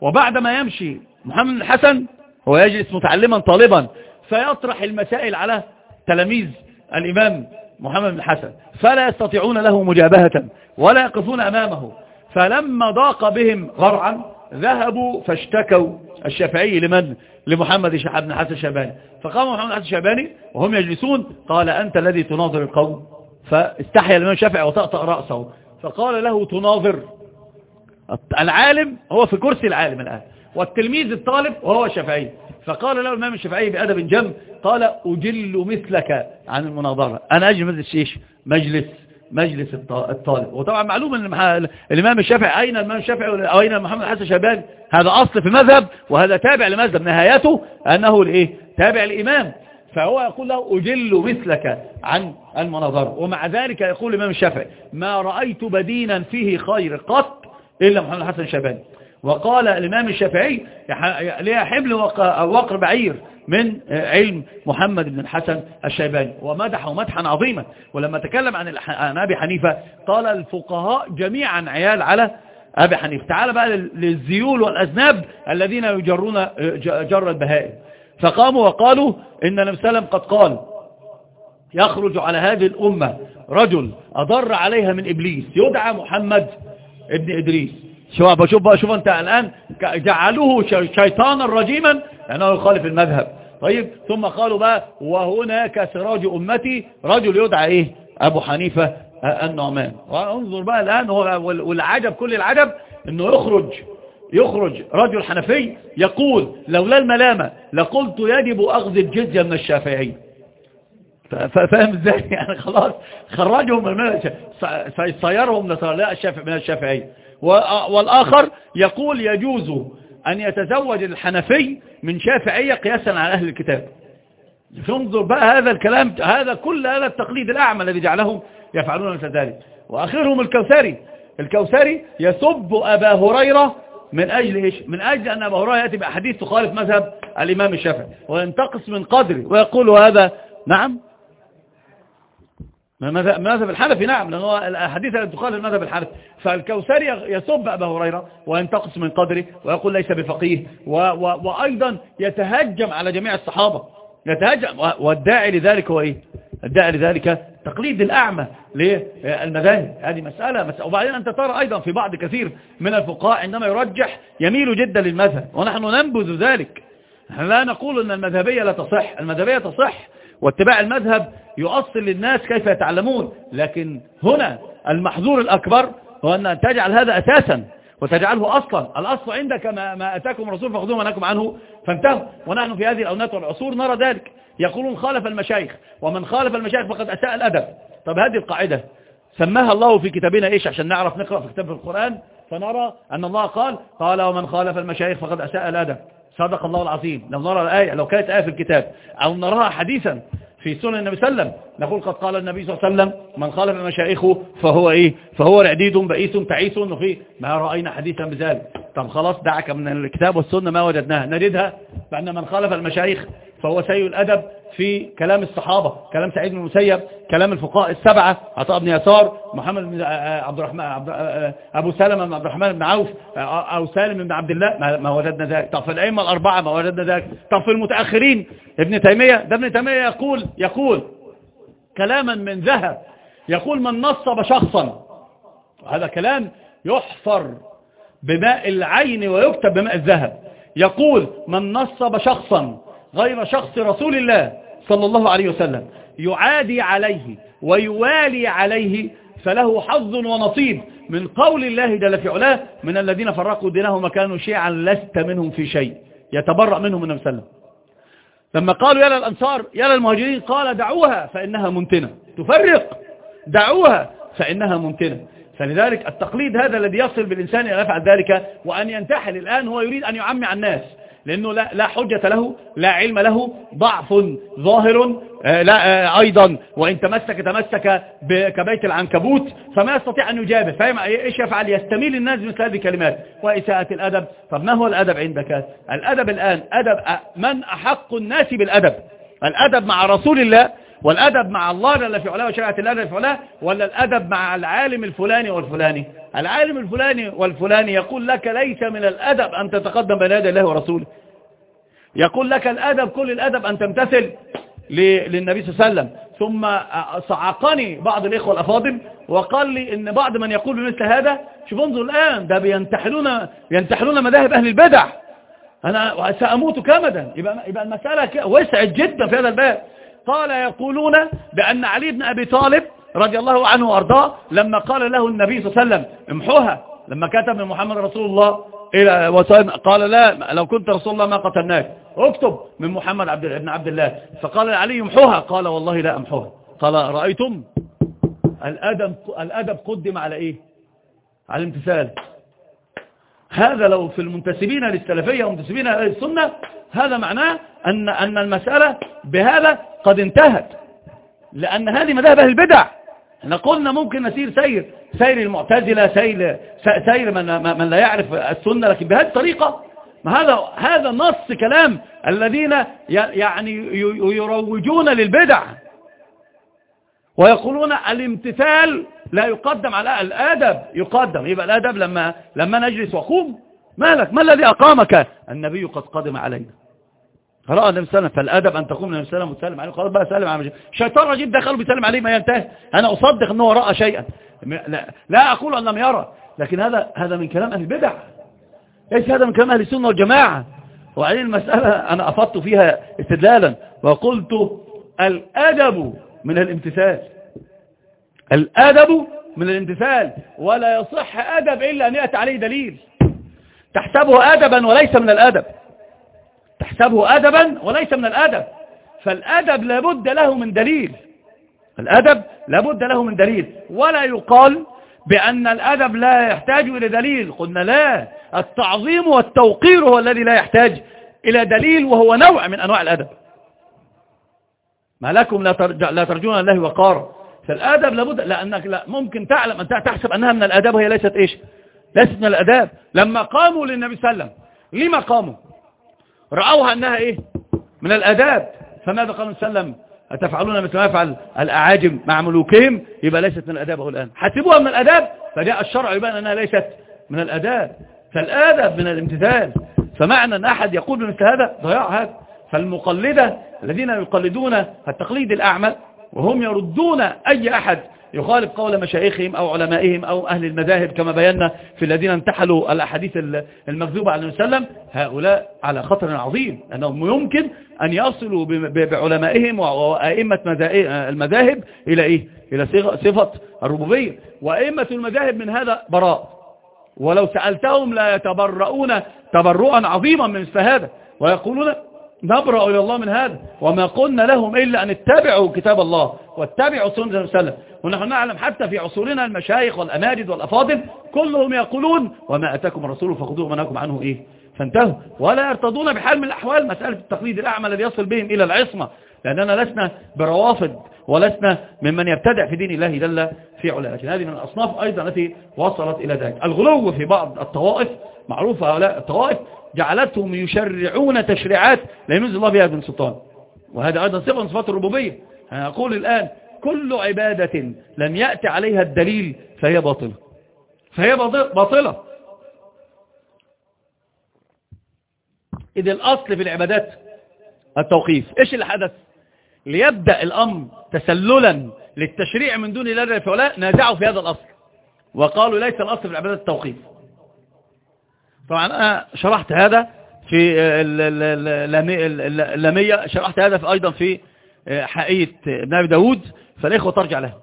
وبعدما يمشي محمد بن الحسن هو يجلس متعلما طالبا فيطرح المسائل على تلاميذ الإمام محمد بن الحسن. فلا يستطيعون له مجابهة ولا يقفون أمامه. فلما ضاق بهم غرعا ذهبوا فاشتكوا. الشافعي لمن؟ لمحمد بن حسن الشيباني فقام محمد حسن الشيباني وهم يجلسون. قال أنت الذي تناظر القوم. فاستحيا الإمام الشافعي وطأطأ رأسه. فقال له تناظر. العالم هو في كرسي العالم الآن. والتلميذ الطالب وهو الشافعي. فقال له الإمام الشافعي بأدب جم. قال أجل مثلك عن المناظرة. أنا أجل مجلس الشيش مجلس مجلس الطالب. وطبعا معلوم إن الإمام الشافعي أين الإمام الشافعي أو أين محمد حسن شبان هذا أصل في المذهب وهذا تابع لمذهب. نهايته أنه الإيه؟ تابع الامام فهو يقول له أجل مثلك عن المناظرة. ومع ذلك يقول الإمام الشافعي ما رأيت بدينا فيه خير قط إلا محمد حسن الشيباني وقال الإمام الشافعي ليها حمل وقر بعير. من علم محمد بن الحسن الشيباني. ومدحه مدحا عظيما. ولما تكلم عن عن أبي حنيفة قال الفقهاء جميعا عيال على أبي حنيفة. تعال بقى للزيول والأذناب الذين يجرون جر البهائم. فقاموا وقالوا إن النبي صلى الله عليه وسلم قد قال يخرج على هذه الأمة رجل أضر عليها من إبليس. يدعى محمد ابن إدريس. شوف شوف شوف أنت الآن جعلوه شيطانا رجيما لأنه يخالف المذهب. طيب ثم قالوا بقى وهناك سراج أمتي رجل يدعى إيه؟ أبو حنيفة النعمان. وانظر بقى الآن هو والعجب كل العجب أنه يخرج يخرج رجل حنفي يقول لولا الملامة لقلت يجب أخذ الجزية من الشافعي. فاهم إزاي؟ يعني خلاص خرجهم من سيصيرهم من الشافعي. والآخر يقول يجوز أن يتزوج الحنفي من شافعية قياسا على أهل الكتاب. فانظر بقى هذا الكلام هذا كل هذا التقليد الأعمى الذي جعلهم يفعلون مثل ذلك. وآخرهم الكوثري. الكوثري يسب أبا هريرة من أجل إيش؟ من أجل أن أبا هريرة يأتي بأحاديث تخالف مذهب الإمام الشافعي. وينتقص من قدره ويقول هذا نعم مذهب الحنفي نعم لأن هو الحديث التي تخالف المذهب الحنفي فالكوثري يسب أبا هريرة وينتقص من قدره ويقول ليس بفقيه و و وأيضا يتهجم على جميع الصحابة. يتهجم والداعي لذلك هو إيه؟ الداعي لذلك تقليد الأعمى للمذاهب. هذه مسألة, مسألة. وبعدين أنت ترى أيضا في بعض كثير من الفقهاء عندما يرجح يميل جدا للمذهب ونحن ننبذ ذلك. لا نقول أن المذهبية لا تصح. المذهبية تصح واتباع المذهب يؤصل للناس كيف يتعلمون. لكن هنا المحظور الأكبر هو أن تجعل هذا أساسا وتجعله أصلا. الأصل عندك ما, ما أتاكم الرسول فخذوه منكم عنه فانتهوا. ونحن في هذه الأونات والعصور نرى ذلك. يقولون خالف المشايخ ومن خالف المشايخ فقد أساء الأدب. طب هذه القاعدة سماها الله في كتابنا إيش عشان نعرف نقرأ في كتاب القرآن؟ فنرى أن الله قال قال ومن خالف المشايخ فقد أساء الأدب. صدق الله العظيم. لو نرى الآية لو كانت آية في الكتاب أو نراها حديثا في سنن النبي صلى الله عليه وسلم. نقول قد قال النبي صلى الله عليه وسلم من خالف مشايخه فهو إيه؟ فهو رعديد بئيس تعيس وفي ما رأينا حديثا بذلك. طب خلاص دعك من الكتاب والسنة ما وجدناها. نجدها فأن من خالف المشايخ فهو سيء الأدب في كلام الصحابة كلام سعيد بن المسيب كلام الفقهاء السبعة عطاء بن يسار محمد بن عبد الرحمن عبد أبو سلمة بن عبد الرحمن بن عوف أو سالم بن عبد الله ما وجدنا ذلك. طب في الأئمة الأربعة ما وجدنا ذلك. طب في المتأخرين ابن تيمية ده ابن تيمية يقول يقول كلاما من ذهب يقول من نصب شخصا. هذا كلام يحفر بماء العين ويكتب بماء الذهب. يقول من نصب شخصا. غير شخص رسول الله صلى الله عليه وسلم. يعادي عليه ويوالي عليه فله حظ ونصيب. من قول الله جل في علاه من الذين فرقوا دينهم وكانوا شيعا لست منهم في شيء. يتبرأ منهم النبي صلى الله عليه وسلم. لما قالوا يا للأنصار يا للمهاجرين قال دعوها فإنها منتنة. تفرق. دعوها فإنها منتنة. فلذلك التقليد هذا الذي يصل بالإنسان أن يفعل ذلك وأن ينتحل. الآن هو يريد أن يعمع الناس. لأنه لا, لا حجة له لا علم له ضعف ظاهر آه، لا آه، أيضا. وإن تمسك تمسك كبيت العنكبوت فما يستطيع أن يجابه. فاهم إيش يفعل؟ يستميل الناس مثل هذه الكلمات. وإساءة الأدب. طب ما هو الأدب عندك؟ الأدب الآن أدب من أحق الناس بالأدب؟ الأدب مع رسول الله والأدب مع الله جل في علاه وشريعة الله جل في علاه ولا الأدب مع العالم الفلاني والفلاني؟ العالم الفلاني والفلاني يقول لك ليس من الأدب أن تتقدم بين يدي الله ورسوله. يقول لك الأدب كل الأدب أن تمتثل للنبي صلى الله عليه وسلم. ثم صعقني بعض الإخوة الأفاضل وقال لي إن بعض من يقول مثل هذا شوف انظر الآن ده بينتحلون ينتحلون مذاهب أهل البدع. أنا سأموت كمدا يبقى, يبقى المسألة وسعت جدا في هذا الباب. قال يقولون بأن علي بن أبي طالب رضي الله عنه وأرضاه لما قال له النبي صلى الله عليه وسلم امحوها. لما كتب من محمد رسول الله إلى وسلم قال لا لو كنت رسول الله ما قتلناك. اكتب من محمد عبد ابن عبد الله. فقال علي امحوها. قال والله لا امحوها. قال رأيتم؟ الأدب, الأدب قدم على إيه؟ على الامتثال. هذا لو في المنتسبين للسلفية ومنتسبين للسنة هذا معناه أن, أن المسألة بهذا قد انتهت. لأن هذه مذاهب أهل البدع. إحنا قلنا ممكن نسير سير سير المعتزلة سير, سير من, من لا يعرف السنة لكن بهذه الطريقة. ما هذا هذا نص كلام الذين يعني يروجون للبدع. ويقولون الامتثال لا يقدم على الأدب. يقدم. يبقى الأدب لما لما نجلس وقوم مالك؟ ما الذي أقامك؟ النبي قد قدم علينا. رأى النبي صلى فالأدب أن تقوم النبي صلى الله عليه وسلم عليه. بقى سلم عليه الشيطان رجيم دخل بيسلم عليه ما ينتهي. أنا أصدق أنه رأى شيئا. لا, لا أقول أن لم يرى. لكن هذا هذا من كلام أهل البدع. ليس هذا من كلام أهل السنة والجماعة. وبعدين المسألة أنا أفضت فيها استدلالا. وقلت الأدب من الامتثال. الأدب من الامتثال. ولا يصح أدب إلا أن يأتي عليه دليل. تحسبه أدبا وليس من الأدب. تحسبه أدبا وليس من الأدب. فالأدب لابد له من دليل. الأدب لابد له من دليل. ولا يقال بأن الأدب لا يحتاج إلى دليل. قلنا لا. التعظيم والتوقير هو الذي لا يحتاج إلى دليل وهو نوع من أنواع الأدب. ما لكم لا, لا ترجون الله وقار. فالأدب لابد لأنك لا ممكن تعلم أن تحسب أنها من الأداب وهي ليست إيش؟ ليست من الأداب. لما قاموا للنبي صلى الله عليه وسلم لما قاموا؟ رأوها أنها إيه؟ من الأداب. فماذا قال صلى الله عليه وسلم؟ أتفعلون مثل ما يفعل الأعاجم مع ملوكهم؟ يبقى ليست من الأداب هو الآن. حسبوها من الأداب فجاء الشرع يبان أنها ليست من الأداب. فالآداب من الامتثال. فمعنى أن أحد يقول بمثل هذا؟ ضياع هذا. فالمقلدة الذين يقلدون التقليد الأعمى وهم يردون أي أحد يخالف قول مشايخهم أو علمائهم أو أهل المذاهب كما بينا في الذين انتحلوا الأحاديث المكذوبة عن وسلم هؤلاء على خطر عظيم أنهم يمكن أن يصلوا بعلمائهم وأئمة المذاهب إلى إيه؟ إلى صفة الربوبية. وأئمة المذاهب من هذا براء. ولو سألتهم لا يتبرؤون تبرؤا عظيما من هذا ويقولون نبرأ إلى الله من هذا. وما قلنا لهم إلا أن اتبعوا كتاب الله واتبعوا سنة الله وسلم. ونحن نعلم حتى في عصورنا المشايخ والأماجد والأفاضل كلهم يقولون وما أتاكم الرسول فخذوه منكم عنه إيه؟ فانتهوا. ولا يرتضون بحال من الأحوال مسألة التقليد الأعمى الذي يصل بهم إلى العصمة. لأننا لسنا بروافد ولسنا ممن يبتدع في دين الله جل في علاه. لكن هذه من الأصناف أيضا التي وصلت إلى ذلك. الغلو في بعض الطوائف معروفة هؤلاء الطوائف جعلتهم يشرعون تشريعات لا ينزل الله بها من سلطان. وهذا أيضا صفة من صفات الربوبية. أقول الآن كل عبادة لم يأتي عليها الدليل فهي باطلة. فهي باطلة. إذ الأصل في العبادات التوقيف. إيش اللي حدث ليبدأ الأمر تسللا للتشريع من دون الله فعلاء نازعوا في هذا الأصل. وقالوا ليس الأصل في العبادات التوقيف. طبعا أنا شرحت هذا في اللامية شرحت هذا في أيضا في حقيقة ابن أبي داود فالإخوة ترجع لها.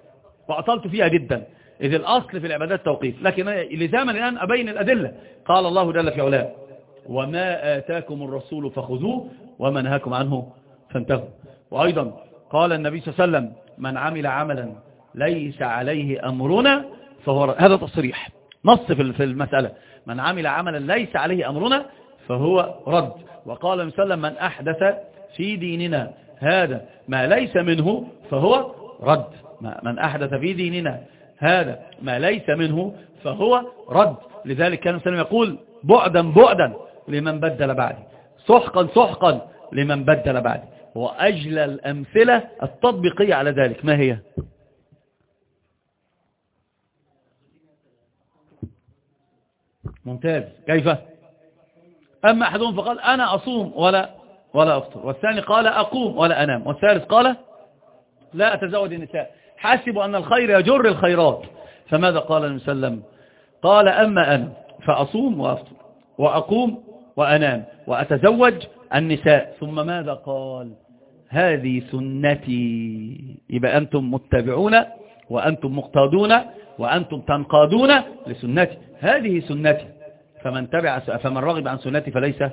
وأطلت فيها جدا. إذ الأصل في العبادات التوقيف. لكن لزاما الآن أبين الأدلة. قال الله جل في علاه وما آتاكم الرسول فخذوه وما نهاكم عنه فانتهوا. وأيضا قال النبي صلى الله عليه وسلم من عمل عملا ليس عليه أمرنا فهو هذا تصريح. نص في المسألة. من عمل عملا ليس عليه أمرنا فهو رد. وقال صلى الله عليه وسلم من أحدث في ديننا هذا ما ليس منه فهو رد. من أحدث في ديننا هذا ما ليس منه فهو رد. لذلك كان وسلم يقول بعدا بعدا لمن بدل بعدي. سحقا سحقا لمن بدل بعدي. وأجلى الأمثلة التطبيقية على ذلك. ما هي؟ ممتاز. كيف؟ أما أحدهم فقال أنا أصوم ولا ولا أفطر. والثاني قال أقوم ولا أنام. والثالث قال لا أتزوج النساء. حاسبوا أن الخير يجر الخيرات. فماذا قال النبي صلى الله عليه وسلم؟ قال أما أنا فأصوم وأفطر وأقوم وأنام وأتزوج النساء. ثم ماذا قال؟ هذه سنتي. يبقى أنتم متبعون وأنتم مقتادون وأنتم تنقادون لسنتي. هذه سنتي. فمن تبع فمن رغب عن سنتي فليس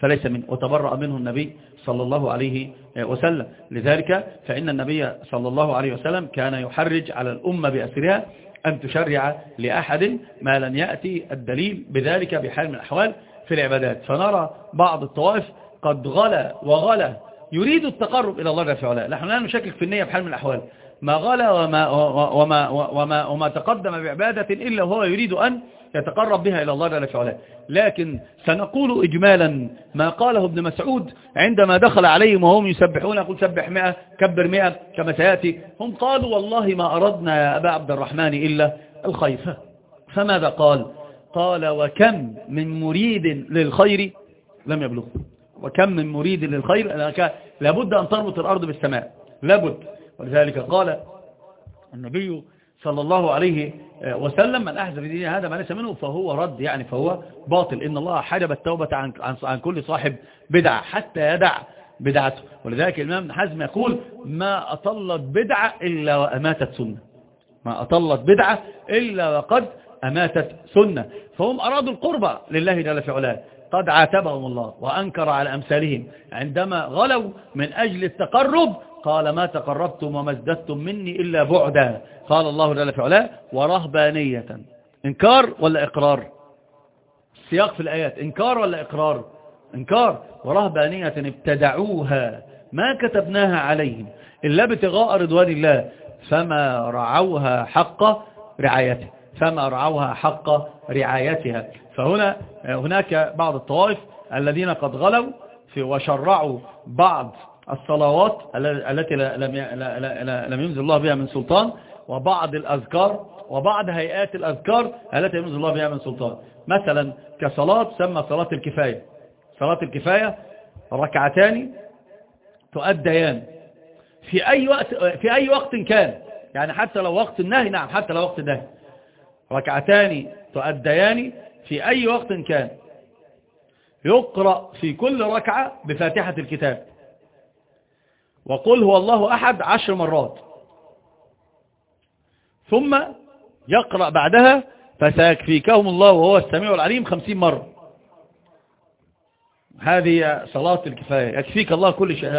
فليس من وتبرأ منه النبي صلى الله عليه وسلم. لذلك فإن النبي صلى الله عليه وسلم كان يحرج على الأمة بأسرها أن تشرع لأحد ما لن يأتي الدليل بذلك بحال من الأحوال في العبادات. فنرى بعض الطوائف قد غلى وغلى يريد التقرب إلى الله جل وعلا نحن لا نشكك في النية بحال من الأحوال. ما غلى وما, وما, وما, وما تقدم بعبادة إلا هو يريد أن يتقرب بها إلى الله جل وعلا. لكن سنقول إجمالا ما قاله ابن مسعود عندما دخل عليهم وهم يسبحون يقول سبح مئة كبر مئة كما سيأتي هم قالوا والله ما أردنا يا أبا عبد الرحمن إلا الخير فماذا قال؟ قال وكم من مريد للخير لم يبلغه. وكم من مريد للخير لابد أن تربط الأرض بالسماء. لابد. ولذلك قال النبي صلى الله عليه وسلم من أحزب دين هذا ما ليس منه فهو رد يعني فهو باطل. إن الله حجب التوبة عن, عن كل صاحب بدعة حتى يدع بدعته. ولذلك الإمام ابن حزم يقول ما أطلت بدعة إلا وأماتت سنة. ما أطلت بدعة إلا وقد أماتت سنة. فهم أرادوا القربة لله جل في علاه. قد عاتبهم الله وأنكر على أمثالهم. عندما غلوا من أجل التقرب قال ما تقربتم وما ازددتم مني إلا بعدا. قال الله جل في علاه ورهبانية. إنكار ولا إقرار؟ السياق في الآيات. إنكار ولا إقرار؟ إنكار. ورهبانية ابتدعوها. ما كتبناها عليهم إلا ابتغاء رضوان الله. فما رعوها حق رعايته. فما رعوها حق رعايتها. فهنا هناك بعض الطوائف الذين قد غلوا في وشرعوا بعض الصلوات التي لم ينزل الله بها من سلطان وبعض الأذكار وبعض هيئات الأذكار التي ينزل الله بها من سلطان. مثلا كصلاة سمى صلاة الكفاية. صلاة الكفاية ركعتان تؤديان. في أي وقت في أي وقت كان. يعني حتى لو وقت النهي نعم حتى لو وقت النهي. ركعتان تؤديان في أي وقت كان. يقرأ في كل ركعة بفاتحة الكتاب. وقل هو الله أحد عشر مرات. ثم يقرأ بعدها فسيكفيكهم الله وهو السميع العليم خمسين مرة. هذه صلاة الكفاية. يكفيك الله كل شيء.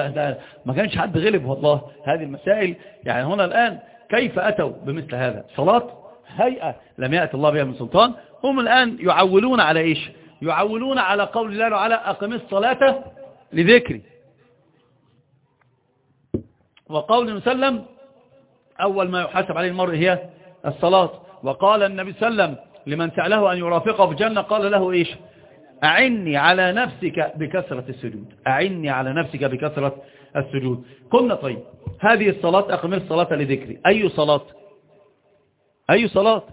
ما كانش حد غلب والله هذه المسائل. يعني هنا الآن كيف أتوا بمثل هذا؟ صلاة هيئة لم يأتي الله بها من سلطان. هم الآن يعولون على إيش؟ يعولون على قول الله تعالى أقم الصلاة لذكري. وقول وسلم أول ما يحاسب عليه المرء هي الصلاة. وقال النبي صلى الله عليه وسلم لمن سأله أن يرافقه في الجنة قال له إيش؟ أعني على نفسك بكثرة السجود. أعني على نفسك بكثرة السجود. قلنا طيب هذه الصلاة أقم الصلاة لذكري. أي صلاة؟ أي صلاة؟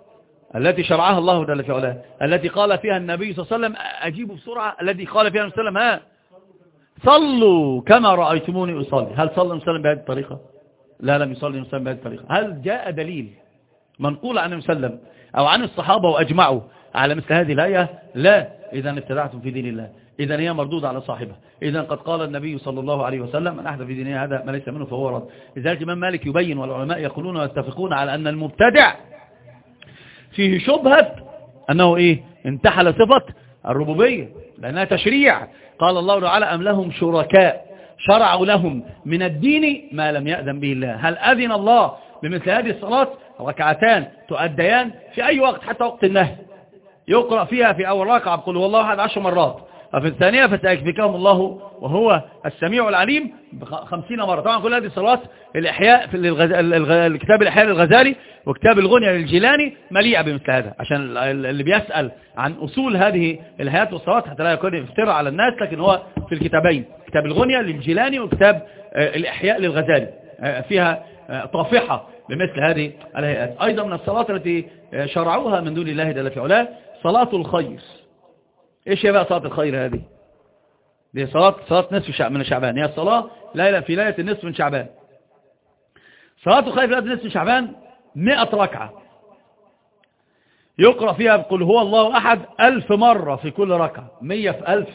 التي شرعها الله جل في علاه التي قال فيها النبي صلى الله عليه وسلم أجيبوا بسرعة الذي قال فيها النبي صلى الله عليه وسلم ها؟ صلوا كما رأيتموني أصلي. هل صلى صلى بهذه الطريقة؟ لا لم يصلي النبي بهذه الطريقة. هل جاء دليل منقول عن وسلم أو عن الصحابة وأجمعوا على مثل هذه الآية؟ لا. إذا ابتدعتم في دين الله. إذا هي مردودة على صاحبها. إذا قد قال النبي صلى الله عليه وسلم من أحدث في دينه هذا ما ليس منه فهو رد. لذلك الإمام مالك يبين والعلماء يقولون ويتفقون على أن المبتدع فيه شبهة أنه إيه؟ انتحل صفة الربوبية لأنها تشريع. قال الله تعالى أم لهم شركاء؟ شرعوا لهم من الدين ما لم يأذن به الله. هل أذن الله بمثل هذه الصلاة ركعتان تؤديان في أي وقت حتى وقت النهي. يقرأ فيها في أول ركعة. بقول والله أحد عشر مرات. وفي الثانية فسيكفيكهم الله وهو السميع العليم. خمسين مرة. طبعا كل هذه الصلوات الإحياء في الكتاب الإحياء للغزالي وكتاب الغنية للجيلاني مليئة بمثل هذا. عشان اللي بيسأل عن أصول هذه الحياة والصلوات حتى لا يكون افتراء على الناس لكن هو في الكتابين. كتاب الغنية للجيلاني وكتاب آه، الإحياء للغزالي. آه، فيها آه، طافحة بمثل هذه الهيئات. أيضا من الصلاة التي شرعوها من دون الله جل في علاه صلاة الخير. إيش هي بقى صلاة الخير هذه؟ دي صلاة صلاة نصف من شعبان. هي الصلاة ليلة في ليلة النصف من شعبان. صلاة الخير في ليلة النصف من شعبان 100 ركعة. يقرأ فيها بقول هو الله أحد ألف مرة في كل ركعة. مية في ألف؟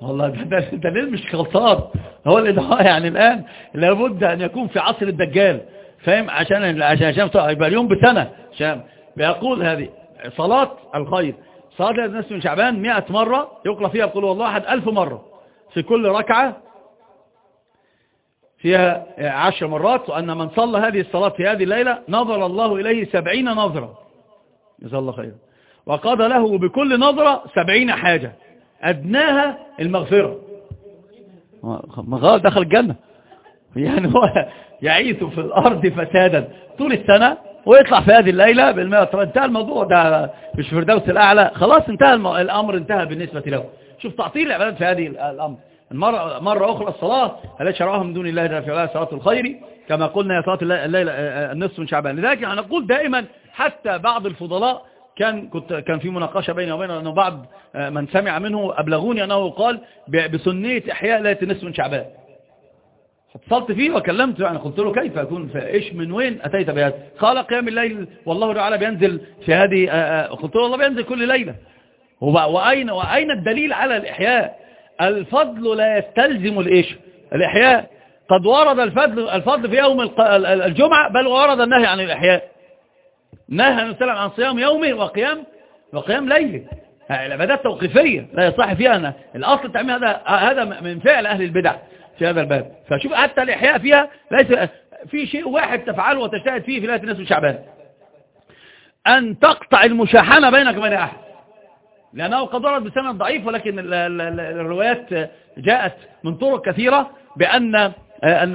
والله ده, ده, ده مش غلطان. هو اللي ده يعني الآن لابد أن يكون في عصر الدجال. فاهم؟ عشان عشان عشان يبقى اليوم بسنة. عشان بيقول هذه صلاة الخير. صلاة الناس من شعبان 100 مرة يقرأ فيها بقول والله أحد ألف مرة في كل ركعة فيها عشر مرات وأن من صلى هذه الصلاة في هذه الليلة نظر الله إليه سبعين نظرة. جزا الله خيرا. وقضى له بكل نظرة سبعين حاجة. أدناها المغفرة. مغال دخل الجنة. يعني هو يعيث في الأرض فسادا. طول السنة ويطلع في هذه الليلة بالمئة انتهى الموضوع. ده مش فردوس الأعلى. خلاص انتهى الأمر انتهى بالنسبة له. شوف تعطيل العبادات في هذه الأمر. المرة مرة أخرى الصلاة التي شرعها من دون الله في صلاة الخير؟ كما قلنا يا صلاة الليلة النصف من شعبان. لذلك نقول دائما حتى بعض الفضلاء كان كنت كان في مناقشة بيني وبينه أنه بعض من سمع منه أبلغوني أنه قال بسنية إحياء ليلة النصف من شعبان. اتصلت فيه وكلمته يعني قلت له كيف أكون إيش من وين أتيت بهذا؟ قال قيام الليل والله تعالى بينزل في هذه قلت له والله بينزل كل ليلة. وأين, وأين الدليل على الإحياء؟ الفضل لا يستلزم الإيش؟ الإحياء. قد ورد الفضل, الفضل في يوم الجمعة بل ورد النهي عن الإحياء. نهى النبي عن صيام يومه وقيام وقيام ليله. العبادات توقيفية لا يصح فيها أنا الأصل التعميم هذا هذا من فعل أهل البدع. في هذا الباب. فشوف حتى الإحياء فيها ليس في شيء واحد تفعله وتجتهد فيه في ليلة الناس شعبان. أن تقطع المشاحنة بينك وبين أحد. لأنه قد ورد بسند ضعيف ولكن الروايات جاءت من طرق كثيرة بأن أن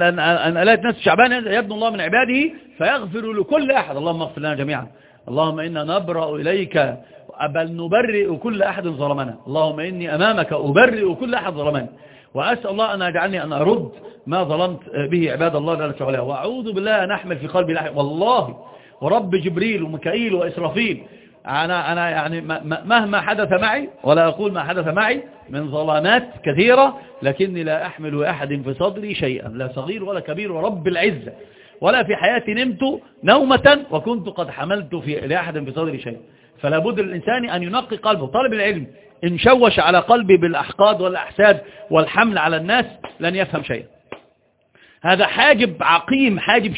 أن أن ليلة نصف شعبان يبنى الله من عباده فيغفر لكل أحد. اللهم اغفر لنا جميعا. اللهم إنا نبرأ إليك بل نبرئ كل أحد ظلمنا. اللهم إني أمامك أبرئ كل أحد ظلمني. وأسأل الله أن يجعلني أن أرد ما ظلمت به عباد الله جل وعلا وأعوذ بالله أن أحمل في قلبي لحم والله ورب جبريل وميكائيل وإسرافيل. أنا, أنا يعني مهما حدث معي ولا أقول ما حدث معي من ظلامات كثيرة لكني لا أحمل أحد في صدري شيئا. لا صغير ولا كبير ورب العزة. ولا في حياتي نمت نومة وكنت قد حملت في لأحد في صدري شيء فلا بد للإنسان أن ينقي قلبه. طالب العلم إن شوش على قلبي بالأحقاد والأحساد والحمل على الناس لن يفهم شيئا. هذا حاجب عقيم حاجب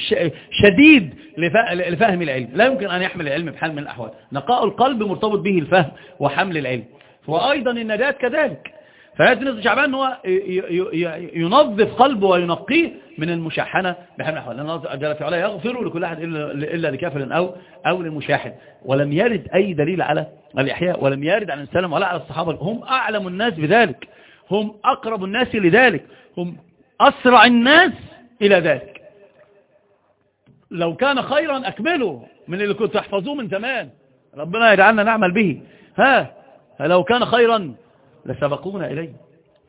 شديد لفهم العلم. لا يمكن أن يحمل العلم بحال من الأحوال. نقاء القلب مرتبط به الفهم وحمل العلم. وأيضا النجاة كذلك. فيأتي نصف شعبان هو ينظف قلبه وينقيه من المشاحنة. من الأحوال لأن الله جل في علاه يغفر لكل أحد إلا لكافر أو, أو لمشاحن. ولم يرد أي دليل على الإحياء ولم يرد عن السلام ولا على الصحابة. هم أعلم الناس بذلك. هم أقرب الناس لذلك. هم أسرع الناس إلى ذلك. لو كان خيرا أكمله من اللي كنت تحفظوه من زمان. ربنا يجعلنا نعمل به. ها لو كان خيرا لسبقونا إليه.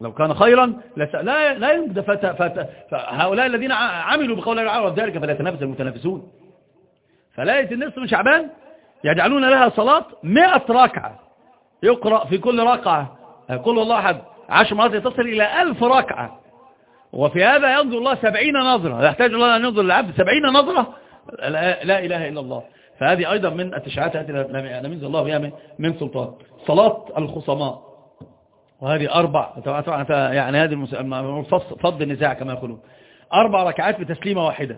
لو كان خيرا لس... لا لا يمكن فت... فت... فهؤلاء الذين عملوا بقول الله تعالى ذلك فلا يتنافس المتنافسون فلاية النصف من شعبان يجعلون لها صلاة مئة ركعة. يقرأ في كل ركعة. كل الله أحد عشر مرات تصل إلى ألف ركعة. وفي هذا ينظر الله سبعين نظرة. يحتاج الله أن ينظر للعبد سبعين نظرة. لا, لا إله إلا الله. فهذه أيضا من التشعات التي لم ينزل الله بها من سلطان. صلاة الخصماء. وهذه أربع يعني هذه فض النزاع كما يقولون. أربع ركعات بتسليمة واحدة.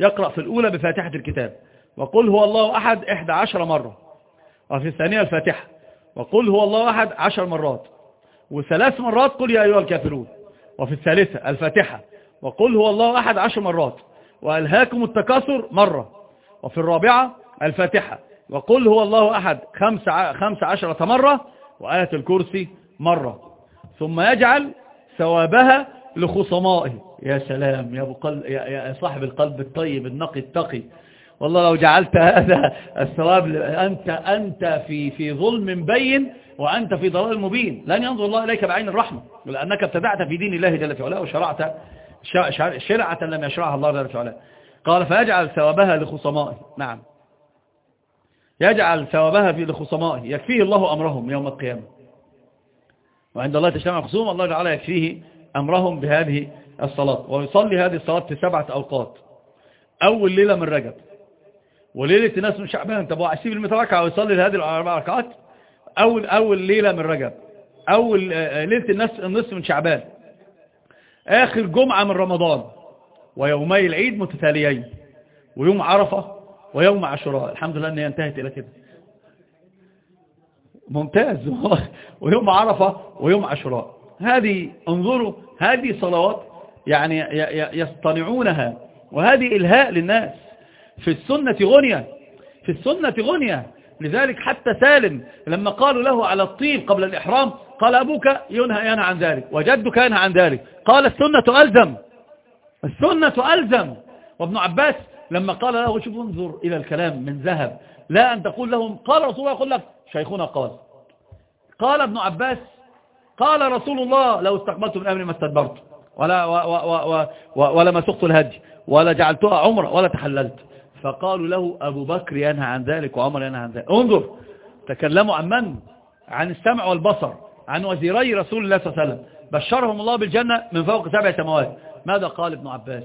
يقرأ في الأولى بفاتحة الكتاب. وقل هو الله أحد إحدى عشر مرة. وفي الثانية الفاتحة. وقل هو الله أحد عشر مرات. وثلاث مرات قل يا أيها الكافرون. وفي الثالثة الفاتحة. وقل هو الله أحد عشر مرات. وألهاكم التكاثر مرة. وفي الرابعة الفاتحة. وقل هو الله أحد خمس, خمس عشرة مرة. وآية الكرسي. مرة ثم يجعل ثوابها لخصمائه. يا سلام يا, قلب يا, يا صاحب القلب الطيب النقي التقي. والله لو جعلت هذا الثواب أنت, أنت في, في ظلم بين وأنت في ضلال مبين. لن ينظر الله إليك بعين الرحمة لأنك ابتدعت في دين الله جل في علاه وشرعت شرعة لم يشرعها الله جل في علاه. قال فيجعل ثوابها لخصمائه. نعم. يجعل ثوابها في لخصمائه. يكفيه الله أمرهم يوم القيامة. وعند الله تجتمع خصوم الله تعالى يكفيه أمرهم بهذه الصلاة. ويصلي هذه الصلاة في سبعة أوقات. أول ليلة من رجب. وليلة الناس من شعبان طب وعسيب المتركة ويصلي هذه الأربع ركعات؟ أول أول ليلة من رجب. أول آه، ليلة الناس النصف من شعبان. آخر جمعة من رمضان. ويومي العيد متتاليين. ويوم عرفة ويوم عاشوراء. الحمد لله أنها انتهت إلى كده. ممتاز. ويوم عرفة ويوم عاشوراء هذه انظروا هذه صلوات يعني يصطنعونها. وهذه إلهاء للناس. في السنة غنية. في السنة غنية. لذلك حتى سالم لما قالوا له على الطيب قبل الإحرام قال أبوك ينهى ينهى عن ذلك وجدك ينهى عن ذلك. قال السنة ألزم. السنة ألزم. وابن عباس لما قال له شوف انظر إلى الكلام من ذهب. لا أن تقول لهم قال رسول الله يقول لك شيخنا قال قال ابن عباس قال رسول الله لو استقبلت من أمري ما استدبرت ولا, و و و و ولا مسقت الهدي ولا جعلتها عمرة ولا تحللت. فقالوا له أبو بكر ينهى عن ذلك وعمر ينهى عن ذلك. انظر تكلموا عن من؟ عن السمع والبصر عن وزيري رسول الله صلى الله عليه وسلم. بشرهم الله بالجنة من فوق سبع سماوات. ماذا قال ابن عباس؟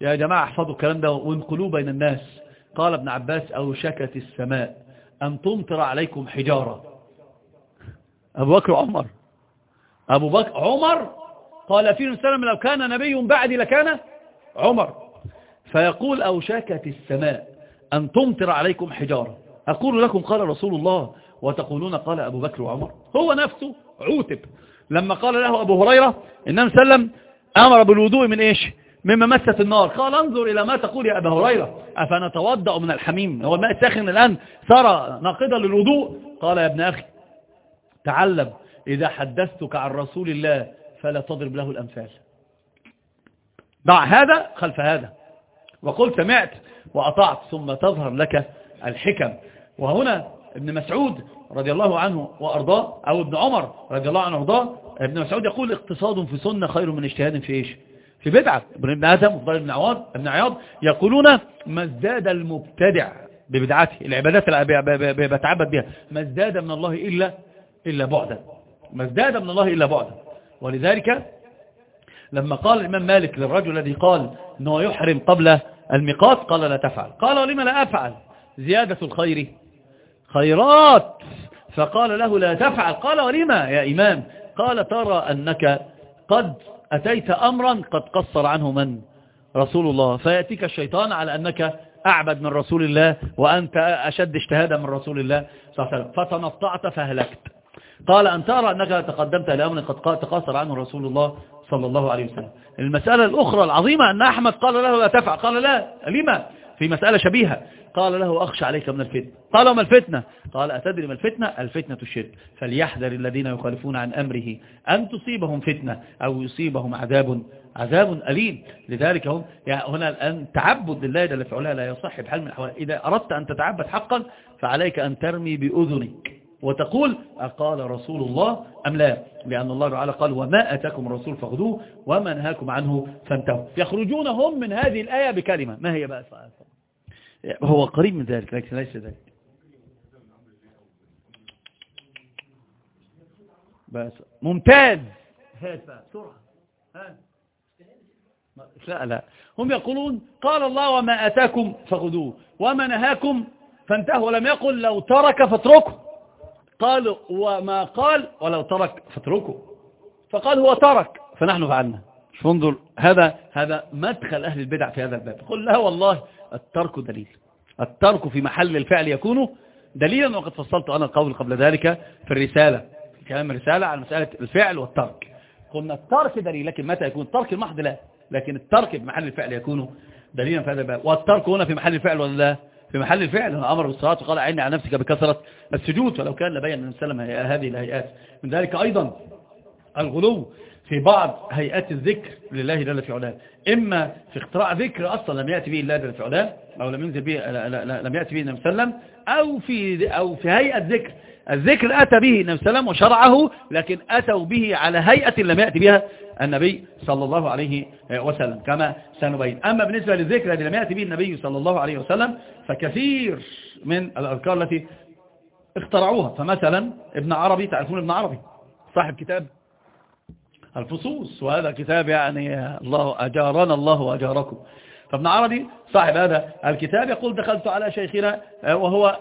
يا جماعة احفظوا الكلام ده وانقلوه بين الناس. قال ابن عباس أو شكت السماء. أن تمطر عليكم حجارة. أبو بكر وعمر. أبو بكر عمر قال فيه وسلم لو كان نبي بعدي لكان عمر. فيقول أو شكت السماء أن تمطر عليكم حجارة. أقول لكم قال رسول الله وتقولون قال أبو بكر وعمر. هو نفسه عوتب. لما قال له أبو هريرة إنه سلم أمر بالوضوء من إيش؟ مما مست النار. قال انظر إلى ما تقول يا أبا هريرة. أفنتوضأ من الحميم؟ هو الماء الساخن الآن صار ناقضا للوضوء. قال يا ابن أخي تعلم إذا حدثتك عن رسول الله فلا تضرب له الأمثال. ضع هذا خلف هذا. وقل سمعت وأطعت ثم تظهر لك الحكم. وهنا ابن مسعود رضي الله عنه وأرضاه أو ابن عمر رضي الله عنه وأرضاه ابن مسعود يقول اقتصاد في سنة خير من اجتهاد في إيش؟ في بدعة ابن آدم وفضل ابن عواد ابن عياض يقولون ما ازداد المبتدع ببدعته العبادات اللي بتعبد بها. ما ازداد من الله إلا إلا بعدا. ما ازداد من الله إلا بعدا. ولذلك لما قال الإمام مالك للرجل الذي قال أنه يحرم قبل الميقات قال لا تفعل. قال ولما لا أفعل؟ زيادة الخير خيرات. فقال له لا تفعل. قال ولما يا إمام؟ قال ترى أنك قد أتيت أمرا قد قصر عنه من؟ رسول الله. فيأتيك الشيطان على أنك أعبد من رسول الله وأنت أشد اجتهادا من رسول الله صلى الله عليه وسلم. فتنطعت فهلكت. قال أن ترى أنك تقدمت إلى أمر قد تقصر عنه رسول الله صلى الله عليه وسلم. المسألة الأخرى العظيمة أن أحمد قال له لا تفعل. قال لا لما؟ في مسألة شبيهة. قال له أخشى عليك من الفتنة. قال ما الفتنة؟ قال أتدري ما الفتنة؟ الفتنة الشرك. فليحذر الذين يخالفون عن أمره أن تصيبهم فتنة أو يصيبهم عذاب عذاب أليم. لذلك هم يعني هنا الآن تعبد لله جل في علاه لا يصح بحال من الأحوال. إذا أردت أن تتعبد حقا فعليك أن ترمي بأذنك. وتقول أقال رسول الله أم لا؟ لأن الله تعالى قال وما أتاكم الرسول فخذوه وما نهاكم عنه فانتهوا. يخرجون هم من هذه الآية بكلمة. ما هي بقى هو قريب من ذلك لكن ليس ذلك. بس. ممتاز. بسرعة لا لا. هم يقولون قال الله وما أتاكم فخذوه وما نهاكم فانتهوا. ولم يقل لو ترك فاتركه. قال وما قال ولو ترك فاتركه. فقال هو ترك فنحن فعلنا. انظر هذا هذا مدخل أهل البدع في هذا الباب. قل لا والله الترك دليل. الترك في محل الفعل يكون دليلا وقد فصلت أنا القول قبل ذلك في الرسالة في كلام الرسالة على مسألة الفعل والترك. قلنا الترك دليل لكن متى يكون الترك المحض؟ لا. لكن الترك في محل الفعل يكون دليلا في هذا الباب. والترك هنا في محل الفعل ولا لا؟ في محل الفعل. أمر بالصلاة وقال عيني على نفسك بكثرة السجود. ولو كان لبين أن سلم هذه الهيئات. من ذلك أيضا الغلو في بعض هيئات الذكر لله جل في علاه. إما في اختراع ذكر أصلا لم يأتي به الله جل في علاه أو لم ينزل به لم يأتي به النبي صلى الله عليه وسلم أو في أو في هيئة ذكر الذكر أتى به النبي صلى الله عليه وسلم وشرعه لكن أتوا به على هيئة لم يأتي بها النبي صلى الله عليه وسلم كما سنبين. أما بالنسبة للذكر الذي لم يأتي به النبي صلى الله عليه وسلم فكثير من الأذكار التي اخترعوها. فمثلا ابن عربي تعرفون ابن عربي؟ صاحب كتاب الفصوص وهذا كتاب يعني الله أجارنا الله وأجاركم. فابن عربي صاحب هذا الكتاب يقول دخلت على شيخنا وهو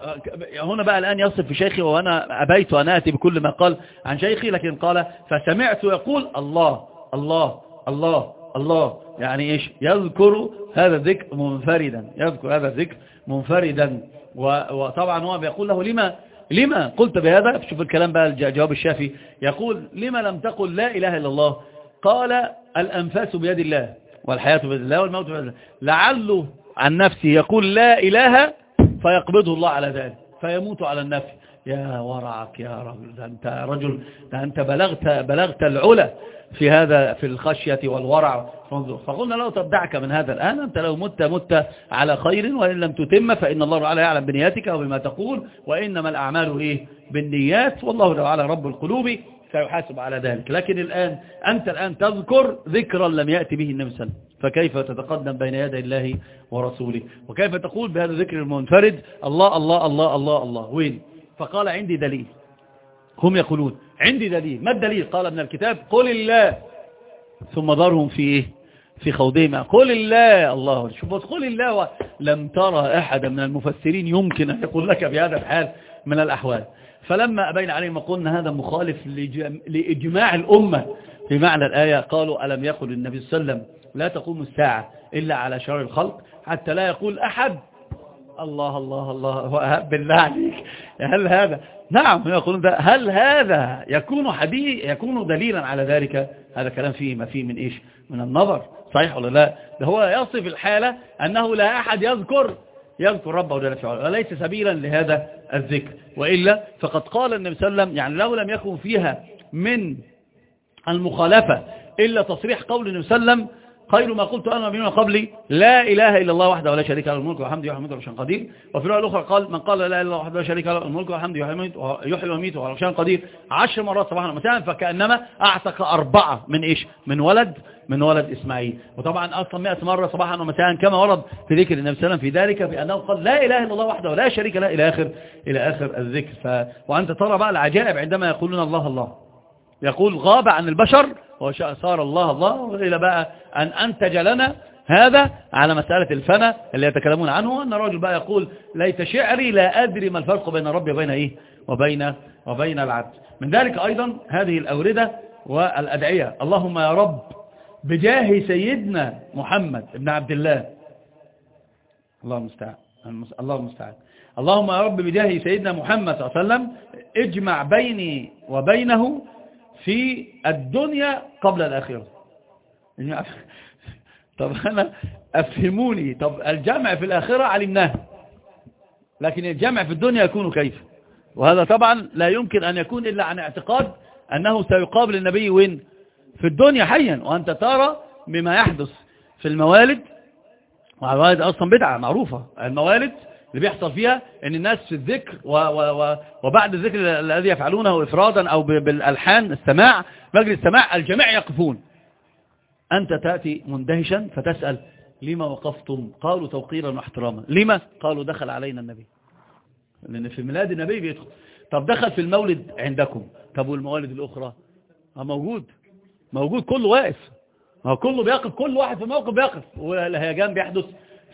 هنا بقى الآن يصف في شيخي وأنا أبيت أن آتي بكل ما قال عن شيخي لكن قال فسمعت يقول الله الله الله الله. يعني إيش؟ يذكر هذا الذكر منفردا يذكر هذا الذكر منفردا. وطبعا هو بيقول له لما لما قلت بهذا؟ شوف الكلام بقى الجواب الشافي يقول لما لم تقل لا إله إلا الله؟ قال الأنفاس بيد الله. والحياة بيد الله والموت بيد الله. لعله عن نفسه يقول لا إله فيقبضه الله على ذلك فيموت على النفس. يا ورعك يا رجل ده أنت رجل ده أنت بلغت, بلغت العلا في هذا في الخشية والورع. فانظر. فقلنا لو تدعك من هذا الآن أنت لو مت مت على خير وإن لم تتم فإن الله تعالى يعلم بنياتك وبما تقول وإنما الأعمال إيه؟ بالنيات والله تعالى رب القلوب. سيحاسب على ذلك. لكن الآن أنت الآن تذكر ذكرا لم يأتي به النبي صلى الله عليه وسلم. فكيف تتقدم بين يدي الله ورسوله؟ وكيف تقول بهذا الذكر المنفرد؟ الله الله الله الله الله. وين؟ فقال عندي دليل. هم يقولون عندي دليل. ما الدليل؟ قال من الكتاب قل الله. ثم ذرهم في إيه؟ في خوضهما. قل الله. الله. شوف قل الله لم ترى أحد من المفسرين يمكن أن يقول لك بهذا الحال من الأحوال. فلما أبين عليهم وقلنا هذا مخالف لإجماع الأمة. في معنى الآية قالوا ألم يقل النبي صلى الله عليه وسلم لا تقوم الساعة إلا على شر الخلق حتى لا يقول أحد الله الله الله بالله عليك. هل هذا؟ نعم يقولون ده. هل هذا يكون حديث يكون دليلا على ذلك؟ هذا كلام فيه ما فيه من إيش؟ من النظر. صحيح ولا لا؟ ده هو يصف الحالة أنه لا أحد يذكر يذكر ربه جل في وليس سبيلا لهذا الذكر وإلا فقد قال النبي صلى الله عليه وسلم يعني لو لم يكن فيها من المخالفة إلا تصريح قول النبي صلى الله عليه وسلم خير ما قلت أنا من قبلي لا إله إلا الله وحده ولا شريك له الملك والحمد يحيي ويميت وهو قدير وفي الرواية الأخرى قال من قال لا إله إلا الله وحده ولا شريك له الملك والحمد يحيي ويميت وهو قدير عشر مرات صباحا ومساء فكأنما أعتق أربعة من إيش من ولد من ولد إسماعيل. وطبعا أصلا 100 مرة صباحا ومساء كما ورد في ذكر النبي صلى الله عليه وسلم في ذلك بأنه قال لا إله إلا الله وحده ولا شريك له إلى آخر إلى آخر الذكر. ف... وأنت ترى بقى العجائب عندما يقولون الله الله. يقول غاب عن البشر وصار الله الله إلى بقى أن أنتج لنا هذا على مسألة الفنى اللي يتكلمون عنه أن الرجل بقى يقول ليت شعري لا أدري ما الفرق بين ربي وبين إيه؟ وبين, وبين العبد. من ذلك أيضا هذه الأوردة والأدعية. اللهم يا رب بجاه سيدنا محمد بن عبد الله. الله المستعان. الله المستعان. اللهم يا رب بجاه سيدنا محمد صلى الله عليه وسلم اجمع بيني وبينه في الدنيا قبل الآخرة. طب أنا أفهموني. طب الجمع في الآخرة علمناه. لكن الجمع في الدنيا يكون كيف؟ وهذا طبعا لا يمكن أن يكون إلا عن اعتقاد أنه سيقابل النبي وين؟ في الدنيا حيا وأنت ترى بما يحدث في الموالد. والموالد أصلا بدعة معروفة. الموالد اللي بيحصل فيها إن الناس في الذكر و و و وبعد الذكر الذي يفعلونه افرادا أو بالألحان السماع مجلس السماع الجميع يقفون. أنت تأتي مندهشا فتسأل لما وقفتم؟ قالوا توقيرا واحتراما. لما؟ قالوا دخل علينا النبي. لأن في ميلاد النبي بيدخل. طب دخل في المولد عندكم. طب والموالد الأخرى؟ موجود. موجود كله واقف. ما هو كله بيقف كل واحد في موقف بيقف. والهيجان بيحدث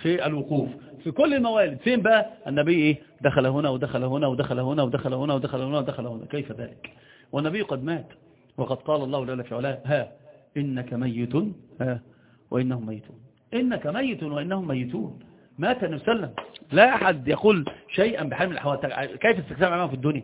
في الوقوف. في كل الموالد. فين بقى؟ النبي إيه؟ دخل هنا ودخل هنا ودخل هنا ودخل هنا ودخل هنا ودخل هنا. كيف ذلك؟ والنبي قد مات. وقد قال الله جل في علاه ها إنك ميت ها وإنهم ميتون. إنك ميت وإنهم ميتون. مات نسلم لا أحد يقول شيئا بحال من الأحوال. كيف تجتمع معه في الدنيا؟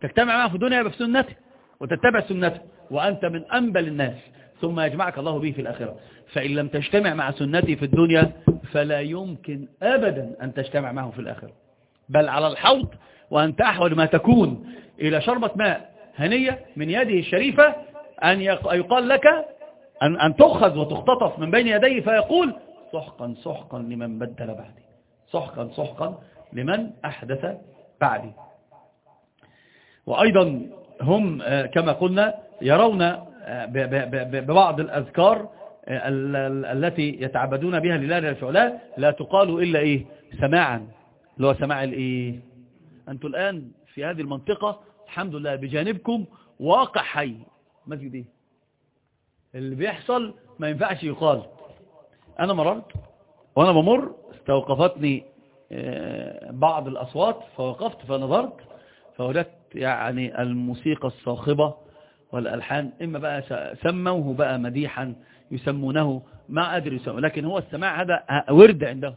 تجتمع معه في الدنيا يبقى في سنته وتتبع سنته. وأنت من أنبل الناس ثم يجمعك الله به في الآخرة. فإن لم تجتمع مع سنتي في الدنيا فلا يمكن أبدا أن تجتمع معه في الآخرة. بل على الحوض وأنت أحوج ما تكون إلى شربة ماء هنية من يده الشريفة أن يقال لك أن, أن تؤخذ وتختطف من بين يديه فيقول سحقا سحقا لمن بدل بعدي. سحقا سحقا لمن أحدث بعدي. وأيضا هم آه، كما قلنا يرون آه، ببعض الأذكار آه، التي يتعبدون بها لله جل لا تقال إلا إيه؟ سماعا. اللي هو سماع الإيه أنتم الآن في هذه المنطقة الحمد لله بجانبكم واقع حي. مسجد إيه؟ اللي بيحصل ما ينفعش يقال. أنا مررت وأنا بمر استوقفتني آه، بعض الأصوات فوقفت فنظرت فوجدت يعني الموسيقى الصاخبة والألحان إما بقى سموه بقى مديحا يسمونه ما أدري يسمونه لكن هو السماع هذا ورد عندهم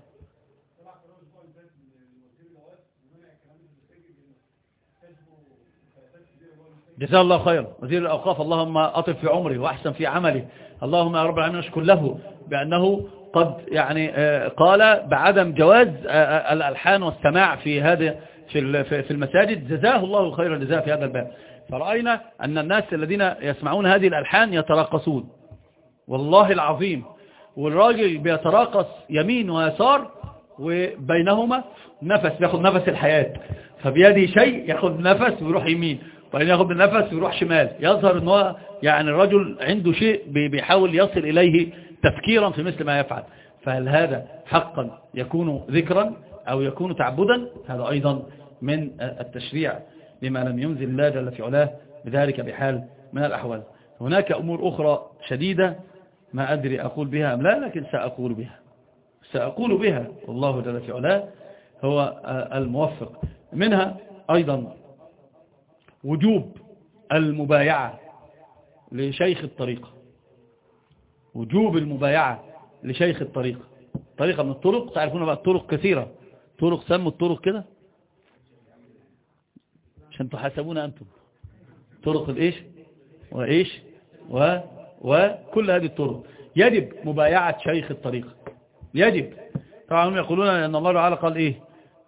جزاه الله خيرا وزير الأوقاف اللهم أطف في عمره وأحسن في عمله. اللهم يا رب العالمين أشكر له بأنه قد يعني آه، قال بعدم جواز آه، آه، الألحان والسماع في هذا في المساجد. جزاه الله خير الجزاء في هذا الباب. فرأينا أن الناس الذين يسمعون هذه الألحان يتراقصون. والله العظيم. والراجل بيتراقص يمين ويسار وبينهما نفس ياخد نفس الحياة. فبيده شيء ياخد نفس ويروح يمين وبعدين ياخد النفس ويروح شمال. يظهر إن هو يعني الرجل عنده شيء بيحاول يصل إليه تفكيرا في مثل ما يفعل. فهل هذا حقا يكون ذكرا أو يكون تعبدا؟ هذا أيضا من التشريع لما لم ينزل الله جل في علاه بذلك بحال من الأحوال. هناك أمور أخرى شديدة ما أدري أقول بها أم لا لكن سأقول بها. سأقول بها والله جل في علاه هو الموفق. منها أيضا وجوب المبايعة لشيخ الطريقة وجوب المبايعة لشيخ الطريقة طريقة من الطرق تعرفون بقى الطرق كثيرة. طرق سموا الطرق كده؟ عشان تحاسبون أنتم. طرق الإيش؟ وإيش و وكل هذه الطرق. يجب مبايعة شيخ الطريقة يجب. طبعا هم يقولون أن الله تعالى قال إيه؟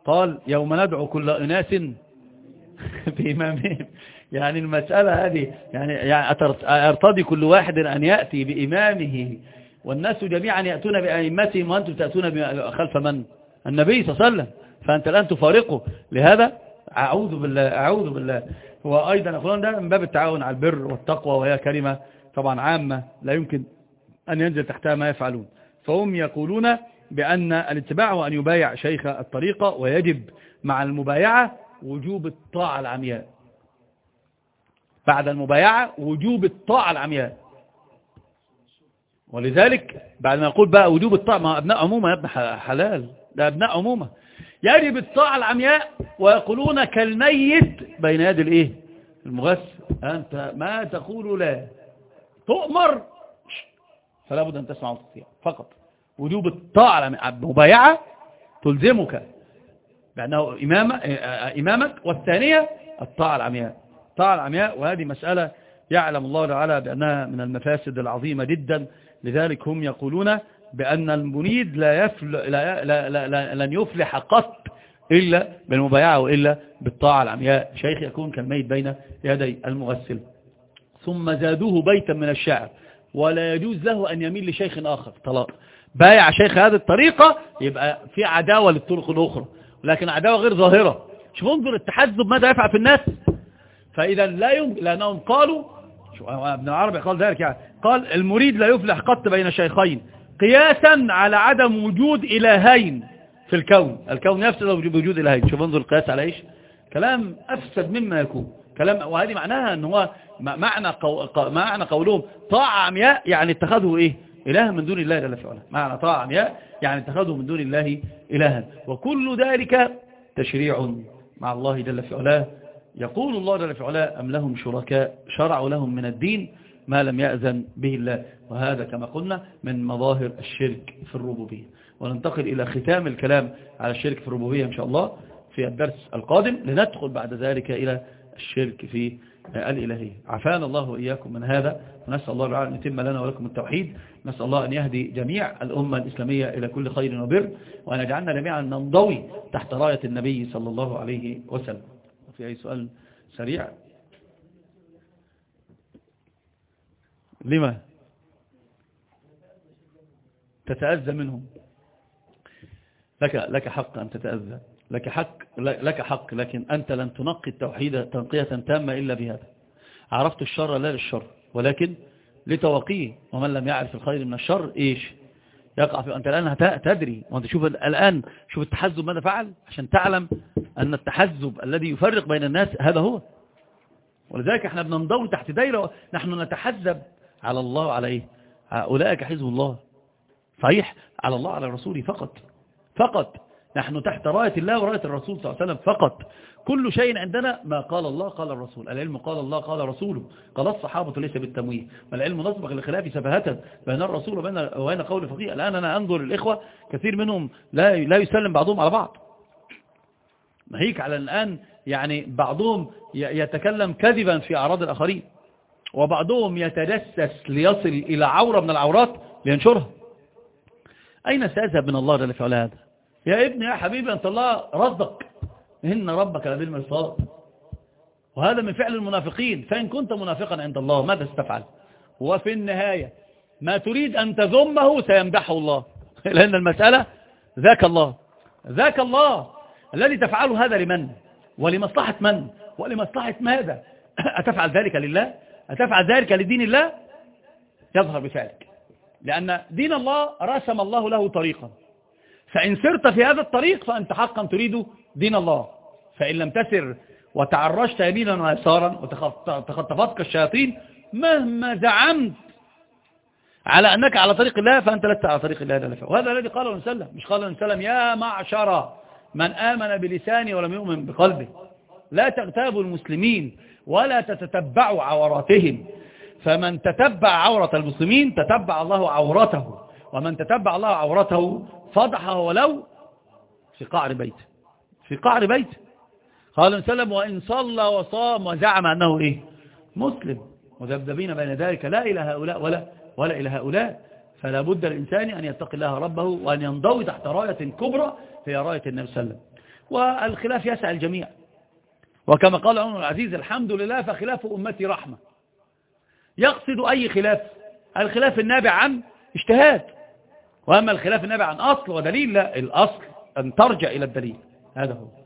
قال يوم ندعو كل أناس بإمامهم. يعني المسألة هذه يعني, يعني أرتضي كل واحد أن يأتي بإمامه. والناس جميعا يأتون بأئمتهم وأنتم تأتون خلف من؟ النبي صلى الله عليه وسلم. فأنت الآن تفارقه. لهذا أعوذ بالله أعوذ بالله. وأيضا يقولون ده من باب التعاون على البر والتقوى وهي كلمة طبعا عامة لا يمكن أن ينزل تحتها ما يفعلون. فهم يقولون بأن الاتباع هو أن يبايع شيخ الطريقة ويجب مع المبايعة وجوب الطاعة العمياء. بعد المبايعة وجوب الطاعة العمياء. ولذلك بعد ما يقول بقى وجوب الطاعة ما أبناء عمومة يا ابن حلال ده أبناء عمومة. يجب الطاعة العمياء ويقولون كالميت بين يد الايه؟ المغسل. أنت ما تقول لا. تؤمر. فلا بد أن تسمع وتطيع فقط. وجوب الطاعة المبايعة تلزمك بأنه إمام إمامك. والثانية الطاعة العمياء. الطاعة العمياء. وهذه مسألة يعلم الله تعالى بأنها من المفاسد العظيمة جدا. لذلك هم يقولون بأن المريد لا يفل لا لا لا لا لن يفلح قط إلا بالمبايعة وإلا بالطاعة العمياء. شيخ يكون كالميت بين يدي المغسل. ثم زادوه بيتا من الشعر. ولا يجوز له أن يميل لشيخ آخر. طلاق. بايع شيخ هذه الطريقة يبقى في عداوة للطرق الأخرى. لكن عداوة غير ظاهرة. شوف انظر التحزب ماذا يفعل في الناس. فإذا لا يمكن لأنهم قالوا أبن العربي قال ذلك يعني. قال المريد لا يفلح قط بين شيخين. قياسا على عدم وجود إلهين في الكون. الكون يفسد بوجود إلهين. شوف انظر القياس على إيش؟ كلام أفسد مما يكون. كلام وهذه معناها أن هو معنى, قو... معنى قولهم طاعة عمياء يعني اتخذه إيه؟ إله من دون الله جل في معنى طاعة عمياء يعني اتخذه من دون الله إلها. وكل ذلك تشريع مع الله جل في علاه يقول الله جل في علاه أم لهم شركاء؟ شرعوا لهم من الدين. ما لم يأذن به الله. وهذا كما قلنا من مظاهر الشرك في الربوبية. وننتقل إلى ختام الكلام على الشرك في الربوبية إن شاء الله في الدرس القادم. لندخل بعد ذلك إلى الشرك في الإلهية. عفانا الله وإياكم من هذا. ونسأل الله أن يتم لنا ولكم التوحيد. نسأل الله أن يهدي جميع الأمة الإسلامية إلى كل خير وبر. وأن يجعلنا جميعا ننضوي تحت راية النبي صلى الله عليه وسلم. في أي سؤال سريع؟ لما؟ تتأذى منهم. لك لك حق أن تتأذى. لك حق لك حق لكن أنت لن تنقي التوحيد تنقية تامة إلا بهذا. عرفت الشر لا للشر ولكن لتوقيه. ومن لم يعرف الخير من الشر إيش؟ يقع في أنت الآن تدري. وأنت شوف الآن شوف التحزب ماذا فعل. عشان تعلم أن التحزب الذي يفرق بين الناس هذا هو. ولذلك إحنا بننضوي تحت دايرة. نحن نتحزب على الله على إيه؟ أولئك حزب الله. صحيح؟ على الله على رسوله فقط. فقط. نحن تحت راية الله ورأية الرسول صلى الله عليه وسلم فقط. كل شيء عندنا ما قال الله قال الرسول. العلم قال الله قال رسوله. قال الصحابة ليس بالتمويه. والعلم نسبق لخلاف سفهة بين الرسول وبين, وبين قول فقيه. الآن أنا أنظر الإخوة كثير منهم لا لا يسلم بعضهم على بعض. ناهيك على الآن يعني بعضهم يتكلم كذبا في أعراض الآخرين. وبعضهم يتجسس ليصل إلى عورة من العورات لينشرها. أين سأذهب من الله جل في هذا؟ يا ابني يا حبيبي أنت الله رزقك. إن ربك لبالمرصاد وهذا من فعل المنافقين. فإن كنت منافقا عند الله ماذا ستفعل؟ وفي النهاية ما تريد أن تذمه سيمدحه الله. لأن المسألة ذاك الله. ذاك الله الذي تفعل هذا لمن؟ ولمصلحة من؟ ولمصلحة ماذا؟ أتفعل ذلك لله؟ أتفعل ذلك لدين الله؟ يظهر بفعلك. لأن دين الله رسم الله له طريقا. فإن سرت في هذا الطريق فأنت حقا تريد دين الله. فإن لم تسر وتعرشت يمينا ويسارا وتخطفتك الشياطين مهما زعمت على أنك على طريق الله فأنت لست على طريق الله جل وهذا الذي قاله وسلم. مش قال وسلم يا معشر من آمن بلسانه ولم يؤمن بقلبه. لا تغتابوا المسلمين. ولا تتتبعوا عوراتهم. فمن تتبع عورة المسلمين تتبع الله عورته ومن تتبع الله عورته فضحه ولو في قعر بيت. في قعر بيت. قال وسلم وإن صلى وصام وزعم أنه إيه؟ مسلم. وذبذبين بين ذلك لا إلى هؤلاء ولا ولا إلى هؤلاء. فلا بد الإنسان أن يتقي الله ربه وأن ينضوي تحت راية كبرى هي راية النبي صلى الله عليه وسلم. والخلاف يسعى الجميع. وكما قال عمر العزيز الحمد لله فخلاف أمتي رحمة. يقصد أي خلاف؟ الخلاف النابع عن اجتهاد. وأما الخلاف النابع عن أصل ودليل لا الأصل أن ترجع إلى الدليل. هذا هو.